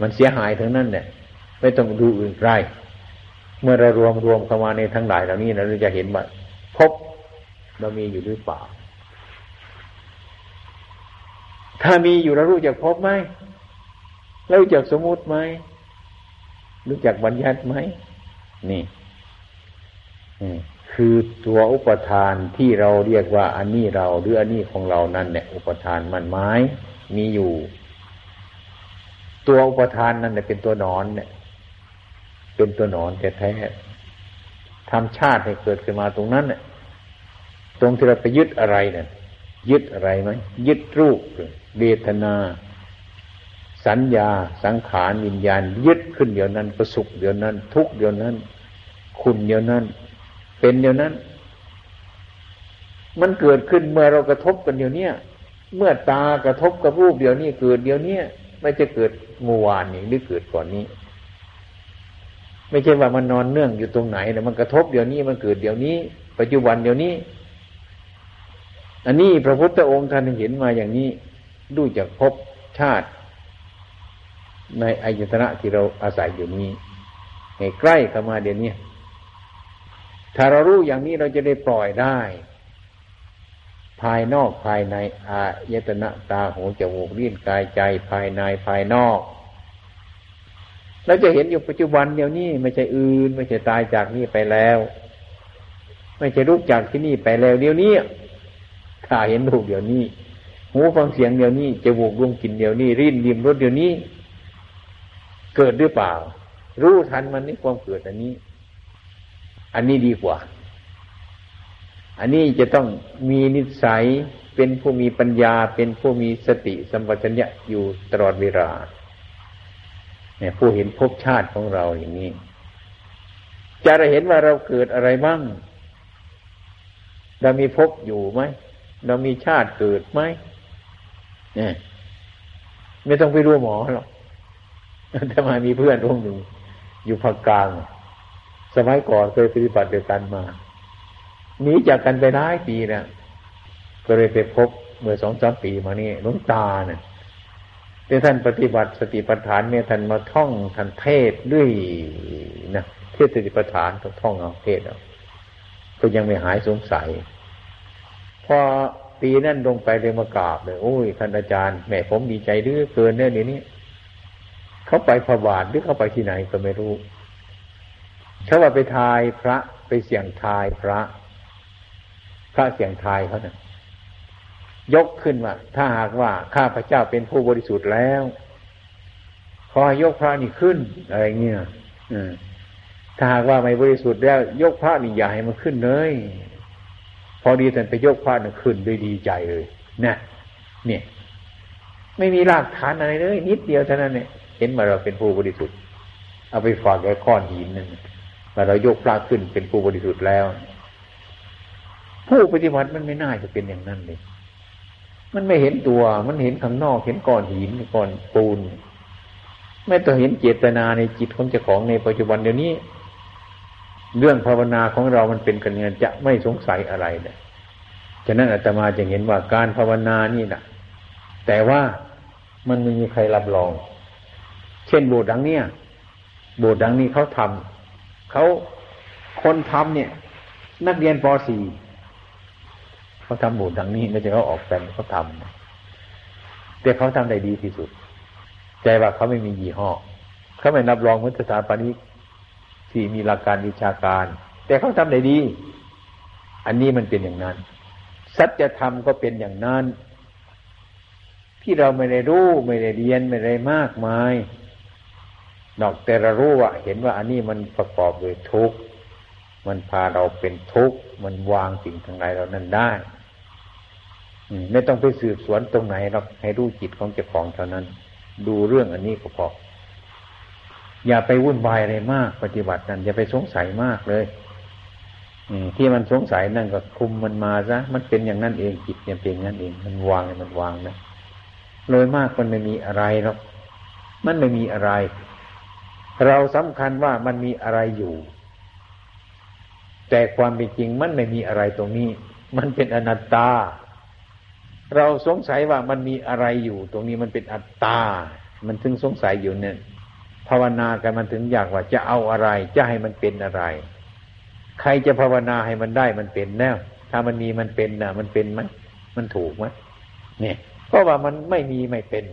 มันเสียหายทั้งนั้นเนี่ยไม่ต้องดูอื่นไร เมื่อเรารวมรวมเข้ามาในทั้งหลายเหล่านี้นะเราจะเห็นว่าพบเรามีอยู่หรือเปล่า ถ้ามีอยู่เรารู้จักพบไหมเรารู้จักสมมุติไหมรู้จักบัญญัติไหมนี่คือตัวอุปทานที่เราเรียกว่า อันนี้เราหรืออันนี้ของเรานั่นเนี่ยอุปทานมันไม้มีอยู่ ตัวอุปทานนั่นเนี่ยเป็นตัวนอนเนี่ย เป็นตัวหนอนแท้ทำชาติให้เกิดขึ้นมาตรงนั้นเนี่ยตรงที่เราไปยึดอะไรเนี่ยยึดอะไรไหมยึดรูปเวทนา สัญญา สังขารวิญญาณ ยึดขึ้นเดี๋ยวนั้น ประสุขเดี๋ยวนั้น ทุกเดี๋ยวนั้น คุณเดี๋ยวนั้น เป็นเดียวนั้น มันเกิดขึ้นเมื่อเรากระทบกันเดียวนี้เมื่อตากระทบกับรูปเดียวนี้เกิดเดียวนี้ไม่จะเกิดเมื่อวานนี้หรือเกิดก่อนนี้ ไม่ใช่ว่ามันนอนเนื่องอยู่ตรงไหนแต่มันกระทบเดี๋ยวนี้มันเกิดเดี๋ยวนี้ ปัจจุบันเดี๋ยวนี้ อันนี้พระพุทธองค์ท่านเห็นมาอย่างนี้ดูจากพบชาติ ในอายตนะที่เราอาศัยอยู่นี้ให้ใกล้เข้ามาเดี๋ยวนี้ถ้าเรารู้อย่างนี้เราจะได้ปล่อยได้ ภายนอกภายในอายตนะตาหูจมูกลิ้นกายใจภายในภายนอก เราจะเห็นอยู่ปัจจุบันเดี๋ยวนี้ไม่ใช่อื่น ไม่ใช่ตายจากนี่ไปแล้ว ไม่ใช่รู้จากที่นี่ไปแล้วเดี๋ยวนี้ถ้าเห็นรูปเดี๋ยวนี้หูฟังเสียงเดี๋ยวนี้จมูกดมกลิ่นเดี๋ยวนี้ริ้นริมรสเดี๋ยวนี้ เกิดหรือเปล่า รู้ทันมันนี่ความเกิดอันนี้ อันนี้ดีกว่า อันนี้จะต้องมีนิสัยเป็นผู้มีปัญญาเป็นผู้มีสติสัมปชัญญะอยู่ตลอดเวลา เนี่ยผู้เห็นภพชาติของเราอย่างนี้ จะได้เห็นว่าเราเกิดอะไรบ้าง เรามีภพอยู่ไหม เรามีชาติเกิดไหมเนี่ยไม่ต้องไปรู้หมอหรอกแต่มามีเพื่อนร่วมหนึ่งอยู่ภาคกลาง สมัยก่อนเคยปฏิบัติเดียวกันมาหนีจากกันไปหลายปีนะก็เลยไปพบเมื่อสองสามปีมานี่ลวงตาเนี่ย ที่ท่านปฏิบัติสติปัฏฐานเนี่ยท่านมาท่องท่านเทศด้วยนะเทศสติปัฏฐานต้องท่องเอาเทศเอาก็ยังไม่หายสงสัยพอปีนั่นลงไปเลยมากราบเลยโอ้ยท่านอาจารย์แม่ผมดีใจดื้อเกินเนี่ยเดี๋ยวนี้เขาไปพบาทหรือเขาไปที่ไหนก็ไม่รู้เขาว่าไปทายพระไปเสี่ยงทายพระ พระเสี่ยงทายเขาเนะ่ย ยกขึ้นว่าถ้าหากว่าข้าพระเจ้าเป็นผู้บริสุทธิ์แล้วขอให้ยกพระนี่ขึ้นอะไรเงี้ยถ้าหากว่าไม่บริสุทธิ์แล้ว ยกพระนี่อย่าให้มันขึ้นเลย พอดีท่านไปยกพระนี่ขึ้นด้วยดีใจเลยนะเนี่ย ไม่มีรากฐานอะไรเลย นิดเดียวเท่านั้นเนี่ยเห็นมาเราเป็นผู้บริสุทธิ์ เอาไปฝากไว้ก้อนหินนั่นแต่เรายกพระขึ้นเป็นผู้บริสุทธิ์แล้ว ผู้ปฏิบัติมันไม่น่าจะเป็นอย่างนั้นเลย มันไม่เห็นตัว มันเห็นข้างนอก เห็นก้อนหินก้อนปูน ไม่ต้องเห็นเจตนาในจิตของเจ้าของในปัจจุบันเดี๋ยวนี้ เรื่องภาวนาของเรามันเป็นกันเงินจะไม่สงสัยอะไรเลยฉะนั้นอาตมาจะเห็นว่าการภาวนานี่นะแต่ว่ามันไม่มีใครรับรอง เช่นโบสถ์ดังเนี้ยโบสถ์ดังนี้เขาทำเขาคนทำเนี่ย นักเรียนป .4 เขาทำหมู่ดังนี้ไม่ใช่เขาออกแบบเขาทำแต่เขาทำได้ดีที่สุด ใจว่าเขาไม่มียี่ห้อเขาไม่นับรองมุตสาปานิกที่มีหลักการวิชาการ แต่เขาทำได้ดี อันนี้มันเป็นอย่างนั้น สัจธรรมก็เป็นอย่างนั้น ที่เราไม่ได้รู้ไม่ได้เรียนไม่ได้มากมายนอกแต่เรารู้ว่าเห็นว่าอันนี้มันประกอบด้วยทุกข์มันพาเราเป็นทุกข์ มันวางสิ่งทั้งหลายเรานั้นได้ ไม่ต้องไปสืบสวนตรงไหนเราให้รู้จิตของเจ้าของเท่านั้น ดูเรื่องอันนี้ก็พออย่าไปวุ่นวายอะไรมาก ปฏิบัตินั้นอย่าไปสงสัยมากเลยที่มันสงสัยนั่นก็คุมมันมาซะมันเป็นอย่างนั้นเองจิตเนี่ยเป็นอย่างนั้นเอง มันวางมันวางนะโดยมากมันไม่มีอะไรหรอกมันไม่มีอะไร เราสำคัญว่ามันมีอะไรอยู่ แต่ความเป็นจริงมันไม่มีอะไรตรงนี้ มันเป็นอนัตตา เราสงสัยว่ามันมีอะไรอยู่ ตรงนี้มันเป็นอัตตา มันถึงสงสัยอยู่เนี่ย ภาวนากันมันถึงอยากว่าจะเอาอะไร จะให้มันเป็นอะไร ใครจะภาวนาให้มันได้มันเป็นแน่ถ้ามันมีมันเป็นนะมันเป็นไหมมันถูกไหมเนี่ยเพราะว่ามันไม่มีไม่เป็น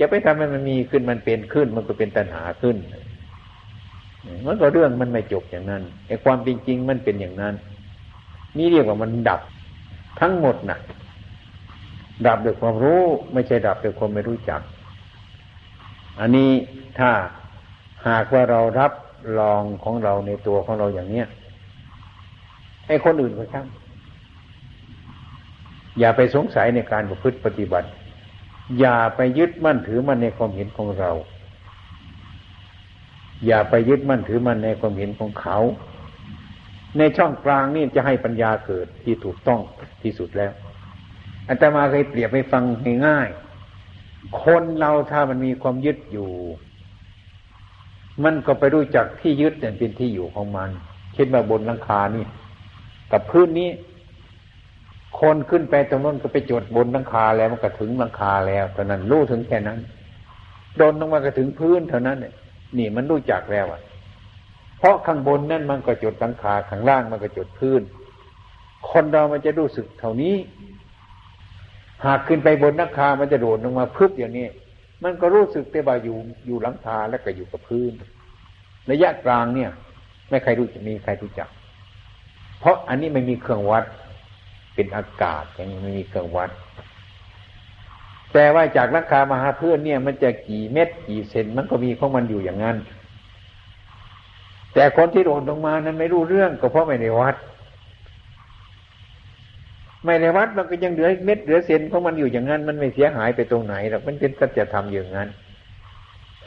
จะไปทำให้มันมีขึ้นมันเป็นขึ้น มันก็เป็นตัณหาขึ้นมันก็เรื่องมันไม่จบอย่างนั้นไอ้ความจริงมันเป็นอย่างนั้น นี่เรียกว่ามันดับทั้งหมดนะ่ะ ดับด้วยความรู้ ไม่ใช่ดับด้วยความไม่รู้จัก อันนี้ถ้าหากว่าเรารับรองของเราในตัวของเราอย่างเนี้ยให้คนอื่นก็ช่างอย่าไปสงสัยในการประพฤติปฏิบัติ อย่าไปยึดมั่นถือมั่นในความเห็นของเรา อย่าไปยึดมั่นถือมั่นในความเห็นของเขา ในช่องกลางนี่จะให้ปัญญาเกิดที่ถูกต้องที่สุดแล้ว อาตมาเคยเปรียบให้ฟังง่ายๆคนเราถ้ามันมีความยึดอยู่ มันก็ไปรู้จักที่ยึดเนี่ยเป็นที่อยู่ของมัน เช่นว่าบนหลังคานี่ กับพื้นนี้ คนขึ้นไปตรงนั้นก็ไปจดบนหลังคาแล้วมันก็ถึงหลังคาแล้วเท่านั้นรู้ถึงแค่นั้นโดนลงมาก็ถึงพื้นเท่านั้นเนี่ยนี่มันรู้จักแล้วอะ เพราะข้างบนนั่นมันก็จดหลังคาข้างล่างมันก็จดพื้น คนเรามันจะรู้สึกเท่านี้ หากขึ้นไปบนหลังคามันจะโดดลงมาพึบอย่างนี้ มันก็รู้สึกแต่ว่าอยู่อยู่หลังคาแล้วก็อยู่กับพื้น ระยะกลางเนี่ย ไม่ใครรู้จะมีใครรู้จัก เพราะอันนี้ไม่มีเครื่องวัด เป็นอากาศอย่างนี้ไม่มีเครื่องวัด แต่ว่าจากราคามาหาเพื่อนเนี่ย มันจะกี่เม็ดกี่เซนมันก็มีของมันอยู่อย่างนั้นแต่คนที่โดนลงมานั้นไม่รู้เรื่องก็เพราะไม่ได้วัด ไม่ได้วัดมันก็ยังเหลือเม็ดเหลือเซนของมันอยู่อย่างนั้น มันไม่เสียหายไปตรงไหนหรอกมันเป็นสัจธรรมอย่างนั้น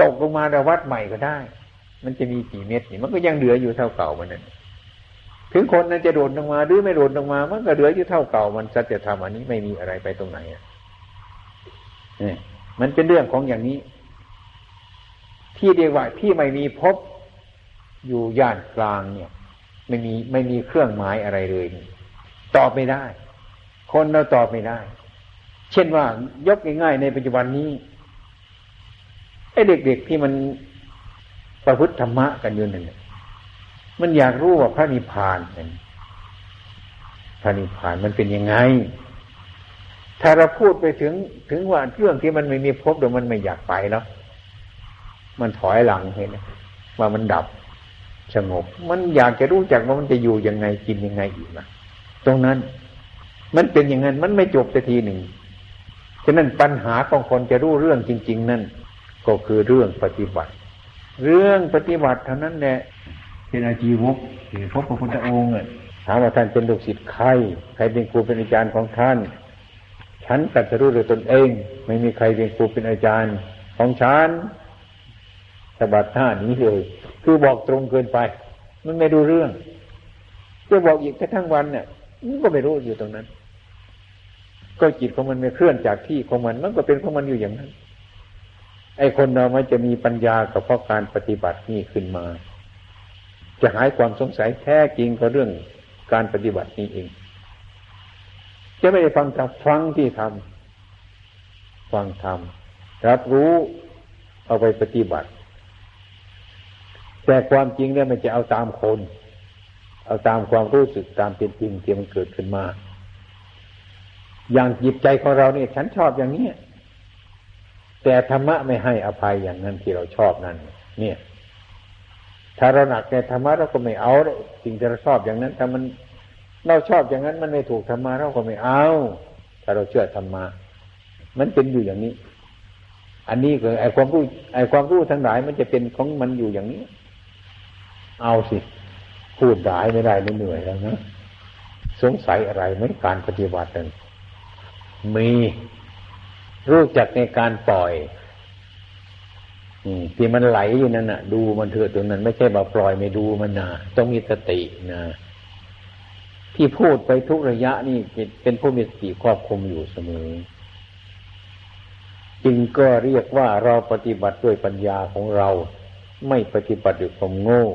ตกลงมาเราวัดใหม่ก็ได้ มันจะมีกี่เม็ดนี่มันก็ยังเหลืออยู่เท่าเก่ามันนั่นถึงคนนั้นจะโดดลงมาหรือไม่โดดลงมา มันก็เหลืออยู่เท่าเก่า มันสัจธรรมอันนี้ไม่มีอะไรไปตรงไหนอะนี่มันเป็นเรื่องของอย่างนี้ ที่เรียกว่าที่ไม่มีพบอยู่ย่านกลางเนี่ย ไม่มีไม่มีเครื่องหมายอะไรเลยตอบไม่ได้ คนเราตอบไม่ได้ เช่นว่ายกง่ายๆในปัจจุบันนี้ไอ้เด็กๆที่มันประพฤติธรรมะกันอยู่นั่นมันอยากรู้ว่าพระนิพพานเป็นพระนิพพานมันเป็นยังไง ถ้าเราพูดไปถึงถึงว่าเรื่องที่มันไม่มีพบเดี๋ยวมันไม่อยากไปแล้วมันถอยหลังเห็นไหมว่ามันดับสงบ มันอยากจะรู้จักว่ามันจะอยู่ยังไงกินยังไงอีกนะตรงนั้น มันเป็นอย่างนั้นมันไม่จบสักทีหนึ่งฉะนั้นปัญหาของคนจะรู้เรื่องจริง ๆ นั่นก็คือเรื่องปฏิบัติ เรื่องปฏิบัติเท่านั้นแหละเป็นอาชีวกหรือพบพระพุทธองค์ถามว่าท่านเป็นลูกศิษย์ใครใครเป็นครูเป็นอาจารย์ของท่าน ฉันกัดรู้ด้วยตนเอง ไม่มีใครเป็นครูเป็นอาจารย์ของฉันสบัดท่านี้เลย คือบอกตรงเกินไป มันไม่ดูเรื่องจะบอกอีกแค่ทั้งวันเนี่ยมันก็ไม่รู้อยู่ตรงนั้น ก็จิตของมันไม่เคลื่อนจากที่ของมันมันก็เป็นของมันอยู่อย่างนั้น ไอ้คนเรามันจะมีปัญญากับเพราะการปฏิบัตินี่ขึ้นมา จะหายความสงสัยแท้จริงก็เรื่องการปฏิบัตินี้เอง จะไม่ได้ฟังจากฟังที่ทำฟังทำรับรู้เอาไปปฏิบัติ แต่ความจริงเนี่ยมันจะเอาตามคน เอาตามความรู้สึกตามเป็นจริงที่มันเกิดขึ้นมา อย่างจิตใจของเราเนี่ย ฉันชอบอย่างนี้แต่ธรรมะไม่ให้อภัยอย่างนั้นที่เราชอบนั่นเนี่ย ถ้าเราหนักในธรรมะเราก็ไม่เอาสิ่งที่เราชอบอย่างนั้นถ้ามันเราชอบอย่างนั้นมันไม่ถูกธรรมะเราก็ไม่เอา ถ้าเราเชื่อธรรมะมันเป็นอยู่อย่างนี้ อันนี้คือไอ้ความรู้ไอ้ความรู้ทั้งหลายมันจะเป็นของมันอยู่อย่างนี้ เอาสิ พูดได้ไม่ได้เหนื่อยแล้วนะสงสัยอะไรไหมการปฏิบัตินั้น มีรู้จักในการปล่อยที่มันไหลอยู่นั่นน่ะ ดูมันเถอะตรงนั้น ไม่ใช่บ่าปล่อยไม่ดูมันนะต้องมีสตินะที่พูดไปทุกระยะนี่เป็นผู้มีสติครอบคุมอยู่เสมอ จึงก็เรียกว่าเราปฏิบัติด้วยปัญญาของเรา ไม่ปฏิบัติด้วยความโง่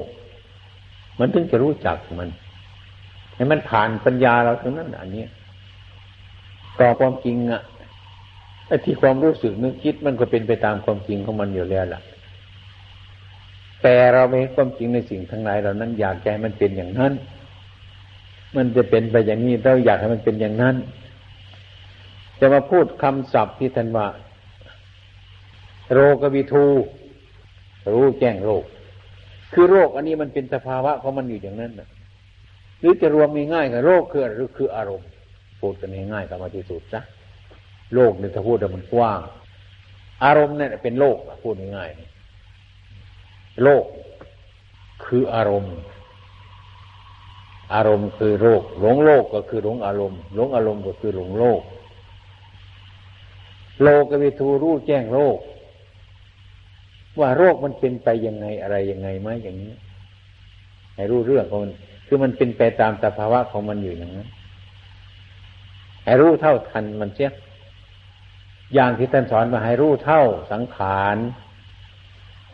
มันถึงจะรู้จักมัน ให้มันผ่านปัญญาเราตรงนั้นอันนี้ ต่อความจริงอะไอ้ที่ความรู้สึกนึกคิดมันก็เป็นไปตามความจริงของมันอยู่แล้วล่ะ แต่เราไม่เห็นความจริงในสิ่งทั้งหลายเหล่านั้น อยากให้มันเป็นอย่างนั้น มันจะเป็นไปอย่างนี้เราอยากให้มันเป็นอย่างนั้น จะมาพูดคำศัพท์ที่ท่านว่าโรกวิทู รู้แจ้งโรค คือโรคอันนี้มันเป็นสภาวะของมันอยู่อย่างนั้นนะหรือจะรวมง่ายๆกับโรคคือหรือคืออารมณ์ พูดกันง่ายๆกับมาที่สุดนะโลกเนี่ยถ้าพูดมันกว้าง อารมณ์เนี่ยเป็นโลกพูดง่ายๆโลกคืออารมณ์ อารมณ์คือโลกหลงโลกก็คือหลงอารมณ์หลงอารมณ์ก็คือหลงโลก โลกวิทูรู้แจ้งโลก ว่าโรคมันเป็นไปยังไงอะไรยังไงไหมอย่างนี้ ให้รู้เรื่องของมันคือมันเป็นไปตามสภาวะของมันอยู่อย่างนั้น ให้รู้เท่าทันมันเสียอย่างที่ท่านสอนมาให้รู้เท่าสังขาร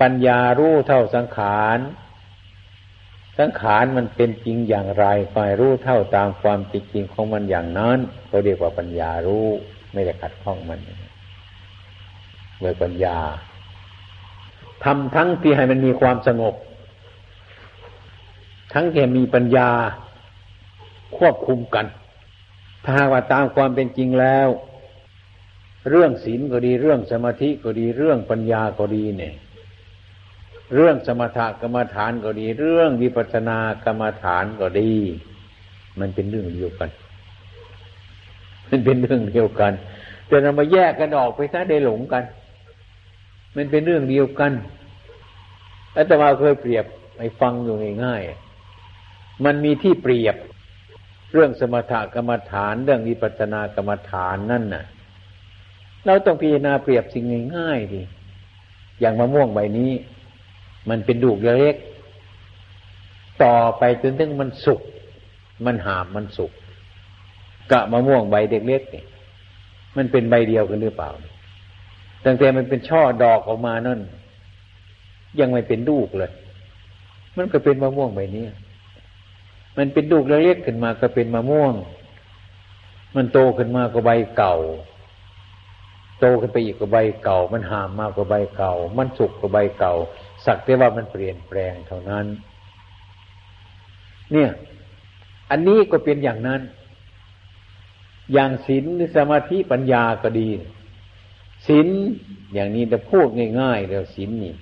ปัญญารู้เท่าสังขาร สังขารมันเป็นจริงอย่างไรคอยรู้เท่าตามความจริงของมันอย่างนั้นเขาเรียกว่าปัญญารู้ไม่ได้ขัดข้องมันเมื่อปัญญาทำทั้งที่ให้มันมีความสงบ ทั้งที่มีปัญญาควบคุมกัน ถ้าว่าตามความเป็นจริงแล้ว เรื่องศีลก็ดี เรื่องสมาธิก็ดี เรื่องปัญญาก็ดีเนี่ย เรื่องสมถกรรมฐานก็ดี เรื่องวิปัสสนากรรมฐานก็ดี มันเป็นเรื่องเดียวกัน มันเป็นเรื่องเดียวกัน แต่เรามาแยกกันออกไปซะได้หลงกัน มันเป็นเรื่องเดียวกันอาตมาเคยเปรียบให้ฟังอยู่ง่ายๆมันมีที่เปรียบ เรื่องสมถกรรมฐาน เรื่องวิปัสสนากรรมฐานนั่นน่ะ เราต้องพิจารณาเปรียบสิ่งง่ายๆดิอย่างมะม่วงใบนี้ มันเป็นดูกเล็ก ต่อไปจนถึงมันสุกมันหามมันสุกกะมะม่วงใบเล็กๆนี่มันเป็นใบเดียวกันหรือเปล่าตั้งแต่มันเป็นช่อดอกออกมานั่น ยังไม่เป็นลูกเลย มันก็เป็นมะม่วงใบนี้ มันเป็นลูกเล็กๆขึ้นมาก็เป็นมะม่วง มันโตขึ้นมาก็ใบเก่า โตขึ้นไปอีกก็ใบเก่า มันหามมากกว่าใบเก่า มันสุกกว่าใบเก่า สักแต่ว่ามันเปลี่ยนแปลงเท่านั้น เนี่ย อันนี้ก็เป็นอย่างนั้น อย่างศีลสมาธิปัญญาก็ดีศีลอย่างนี้จะพูดง่ายๆแล้วศีลนี่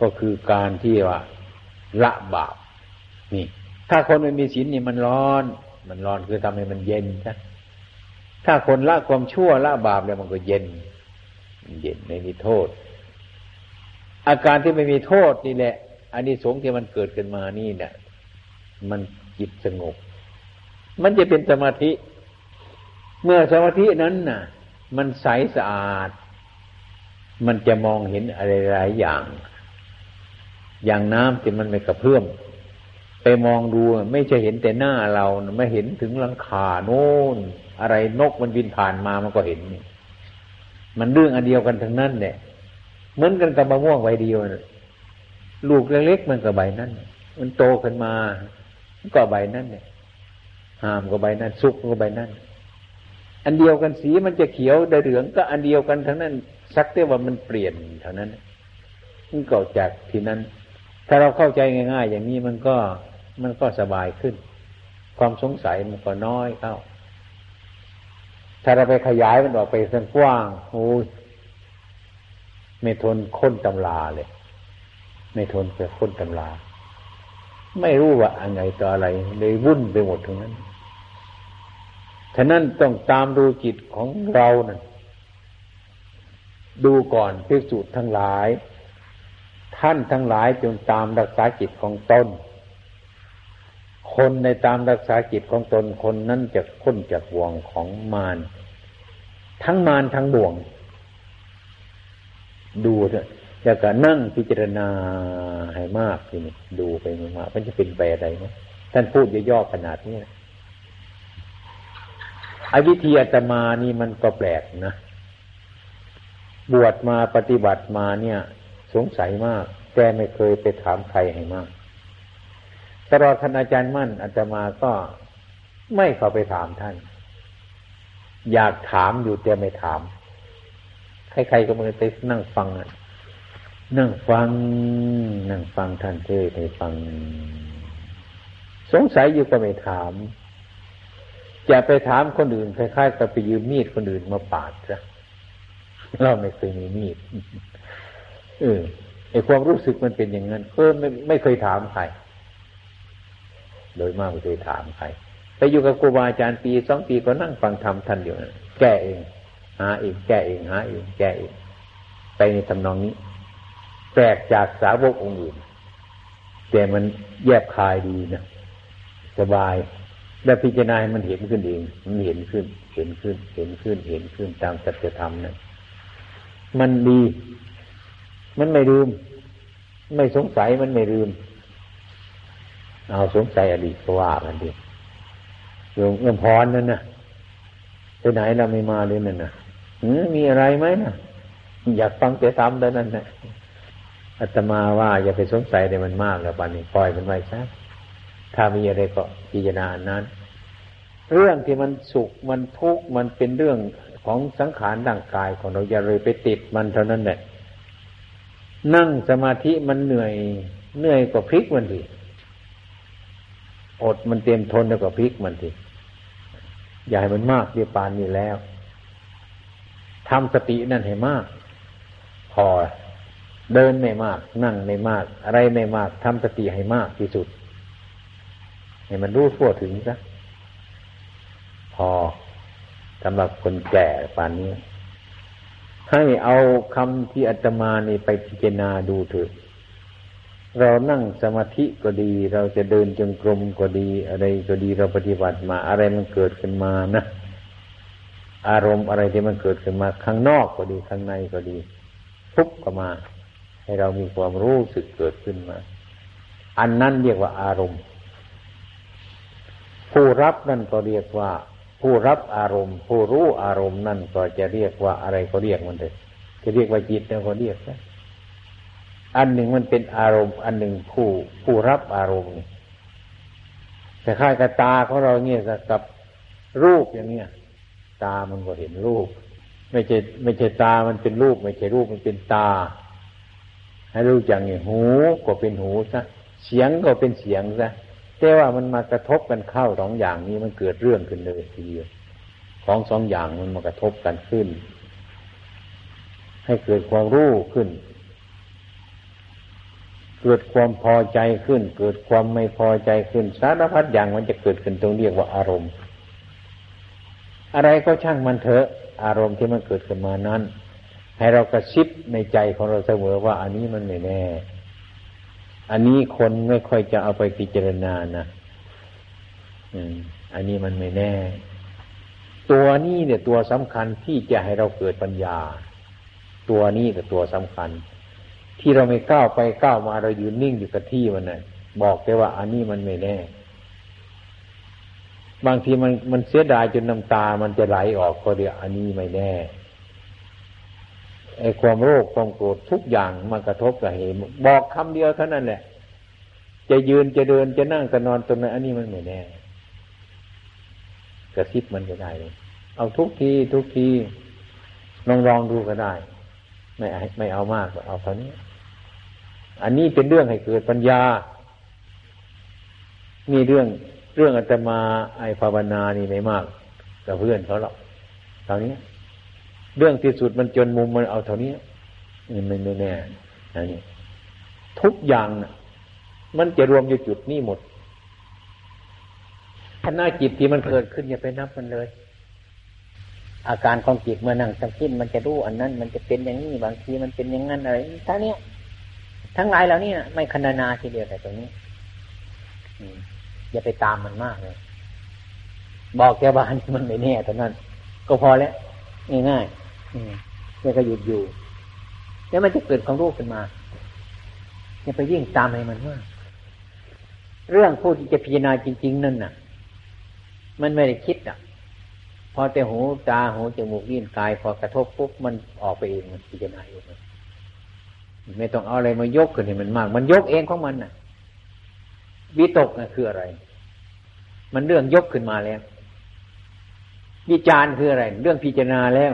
ก็คือการที่ว่าละบาปนี่ ถ้าคนไม่มีศีลนี่มันร้อน มันร้อนคือทำให้มันเย็นใช่ถ้าคนละความชั่วละบาปแล้วมันก็เย็น เย็นไม่มีโทษ อาการที่ไม่มีโทษนี่แหละอันนี้สงที่มันเกิดขึ้นมานี่เนี่ยมันจิตสงบ มันจะเป็นสมาธิ เมื่อสมาธินั้นน่ะ มันใสสะอาด มันจะมองเห็นอะไรหลายอย่าง อย่างน้ำที่มันไม่กระเพื่อม ไปมองดูไม่ใช่เห็นแต่หน้าเราไม่เห็นถึงหลังคาโน่นอะไรนกมันบินผ่านมามันก็เห็น มันเรื่องอันเดียวกันทั้งนั้นเนี่ยเหมือนกันกับมะม่วงใบเดียวลูกเล็กๆมันก็ใบนั้น มันโตขึ้นมาก็ใบนั้นเนี่ยหามก็ใบนั้นสุกก็ใบนั้น อันเดียวกันสีมันจะเขียวได้เหลืองก็อันเดียวกันทั้งนั้น สักแต่ว่ามันเปลี่ยนเท่านั้นมันก็จากทีนั้น ถ้าเราเข้าใจง่าย ๆ อย่างนี้มันก็ มันก็สบายขึ้น ความสงสัยมันก็น้อยเข้า ถ้าเราไปขยายมันออกไปสันกว้างโอ้ยไม่ทนค้นตำลาเลย ไม่ทนไปค้นตำลาไม่รู้ว่าอะไรต่ออะไรเลยวุ่นไปหมดทั้งนั้นฉะนั้นต้องตามดูจิตของเรานะ่ะดูก่อนพิสูจน์ทั้งหลาย ท่านทั้งหลายจงตามรักษาจิตของตน คนในตามรักษาจิตของตนคนนั้นจะพ้นจากบ่วงของมารทั้งมารทั้งบ่วง ดูเถอะจะก็นั่งพิจารณาให้มากทีนี้ดูไปมากมันจะเป็นไปอะไรไหมท่านพูดย่อๆขนาดนี้ไอ้วิธีอาตมานี่มันก็แปลกนะ บวชมาปฏิบัติมาเนี่ย สงสัยมาก แต่ไม่เคยไปถามใครให้มาก ตลอดท่านอาจารย์มั่นอาตมาก็ไม่เข้าไปถามท่าน อยากถามอยู่แต่ไม่ถาม ใครๆก็มือไปนั่งฟังนั่งฟัง นั่งฟังท่านเทศให้ฟัง สงสัยอยู่ก็ไม่ถาม จะไปถามคนอื่นคล้ายๆกับไปยืมมีดคนอื่นมาปาดซะเราไม่เคยมีมีดเออไอความรู้สึกมันเป็นอย่างนั้นเออไม่ไม่เคยถามใคร โดยมากไม่เคยถามใครไปอยู่กับครูบาอาจารย์ปีสองปีก็นั่งฟังธรรมท่านอยู่นะแก้เอง หาเองแก้เองหาเองแก้เอง ไปในทำนองนี้แปลกจากสาวกองค์อื่นแต่มันแยบคายดีนะสบาย แล้วพิจารณามันเห็นขึ้นเอง มันเห็นขึ้น เห็นขึ้น เห็นขึ้น เห็นขึ้นตามสัจธรรมนั้นมันดี มันไม่ลืม ไม่สงสัยมันไม่ลืม เอาสงสัยอดีตก็ว่ากันดีโยมเอื้อมพรนั่นนะไปไหนเราไม่มาเลยนั่นนะมีอะไรไหมนะอยากฟังแต่ธรรมแต่นั้นนะอาตมาว่า อย่าไปสงสัยในมันมากแล้วปานนี้ปล่อยมันไว้ซะถ้ามีอะไรก็พิจารณานั้น เรื่องที่มันสุขมันทุกข์มันเป็นเรื่องของสังขารร่างกายของเราอย่าเลยไปติดมันเท่านั้นแหละนั่งสมาธิมันเหนื่อย เหนื่อยกว่าพลิกมันที อดมันเต็มทนแล้วกว่าพลิกมันทีอย่าให้มันมากเดียปานนี้แล้วทำสตินั่นให้มาก พอเดินไม่มาก นั่งไม่มาก อะไรไม่มากทำสติให้มากที่สุดให้มันรู้ทั่วถึงซะพอสำหรับคนแก่ปานนี้ให้เอาคำที่อาตมานี่ไปพิจารณาดูเถอะ เรานั่งสมาธิก็ดี เราจะเดินจงกรมก็ดี อะไรก็ดีเราปฏิบัติมา อะไรมันเกิดขึ้นมานะ อารมณ์อะไรที่มันเกิดขึ้นมา ข้างนอกก็ดีข้างในก็ดีทุบก็มา ให้เรามีความรู้สึกเกิดขึ้นมา อันนั้นเรียกว่าอารมณ์ ผู้รับนั่นก็เรียกว่า ผู้รับอารมณ์ ผู้รู้อารมณ์นั่นก็จะเรียกว่าอะไรก็เรียกมันเลยจะเรียกว่าจิตแล้วก็เรียกนะ อันหนึ่งมันเป็นอารมณ์ อันหนึ่งผู้ผู้รับอารมณ์นี่แต่ค่ายกับตาของเราเนี่ยกับรูปอย่างเนี้ยตามันก็เห็นรูป ไม่ใช่ไม่ใช่ตามันเป็นรูป ไม่ใช่รูปมันเป็นตา ให้รู้อย่างนี้หูก็เป็นหูซะเสียงก็เป็นเสียงซะแต่ว่ามันมากระทบกันเข้าสองอย่างนี้มันเกิดเรื่องขึ้นเลยทีเดียวของสองอย่างมันมากระทบกันขึ้น ให้เกิดความรู้ขึ้น เกิดความพอใจขึ้น เกิดความไม่พอใจขึ้นสารพัดอย่างมันจะเกิดขึ้นตรงเรียกว่าอารมณ์ อะไรก็ช่างมันเถอะอารมณ์ที่มันเกิดขึ้นมานั้น ให้เรากระซิบในใจของเราเสมอว่าอันนี้มันไม่แน่ อันนี้คนไม่ค่อยจะเอาไปพิจารณานะอันนี้มันไม่แน่ ตัวนี้เนี่ยตัวสำคัญที่จะให้เราเกิดปัญญา ตัวนี้แต่ตัวสำคัญ ที่เราไม่ก้าวไปก้าวมาเราอยู่นิ่งอยู่กับที่มันนะ่ะ บอกแต่ว่า อันนี้มันไม่แน่ บางทีมันมันเสียดายจนน้ำตา มันจะไหลออกก็เดียวอันนี้ไม่แน่ไอ้ความโลภความโกรธทุกอย่างมากระทบกับเหตุบอกคำเดียวเท่านั้นแหละ จะยืนจะเดินจะนั่งจะนอนตรงนั้นอันนี้มันไม่แน่กระซิบมันก็ได้เลยเอาทุกทีทุกทีลองลองดูก็ได้ ไม่ไม่เอามากเอาเท่านี้ อันนี้เป็นเรื่องให้เกิดปัญญามีเรื่องเรื่องอาตมาไอภาวนานี่ไม่มากกับเพื่อนเขาหรอกเท่านี้ เรื่องที่สุดมันจนมุมมันเอาเท่านี้นี่ไม่แน่นะนี่ทุกอย่างนะมันจะรวมอยู่จุดนี้หมดขณะจิตที่มันเกิดขึ้นอย่าไปนับมันเลย อาการของจิตเมื่อนั่งสังคิดมันจะรู้อันนั้น มันจะเป็นอย่างนี้บางทีมันเป็นอย่างนั้นอะไรทั้งนี้ ทั้งหลายเหล่านี้ไม่คณนาทีเดียวแต่ตรงนี้อย่าไปตามมันมากเลย บอกแกบ้านมันไม่แน่เท่านั้น ก็พอแล้วง่ายๆแล้วก็หยุดอยู่ แล้วมันจะเกิดความรู้ขึ้นมาอย่าไปยิ่งตามให้มันมากเรื่องผู้ที่จะพิจารณาจริง ๆ นั่นน่ะ มันไม่ได้คิดอะ พอแต่หูตาหูจมูกลิ้นกาย พอกระทบปุ๊บมันออกไปเองมันพิจารณาเอง ไม่ต้องเอาอะไรมายกขึ้นให้มันมาก มันยกเองของมันน่ะวิตกน่ะคืออะไร มันเรื่องยกขึ้นมาแล้ววิจารณ์คืออะไร เรื่องพิจารณาแล้ว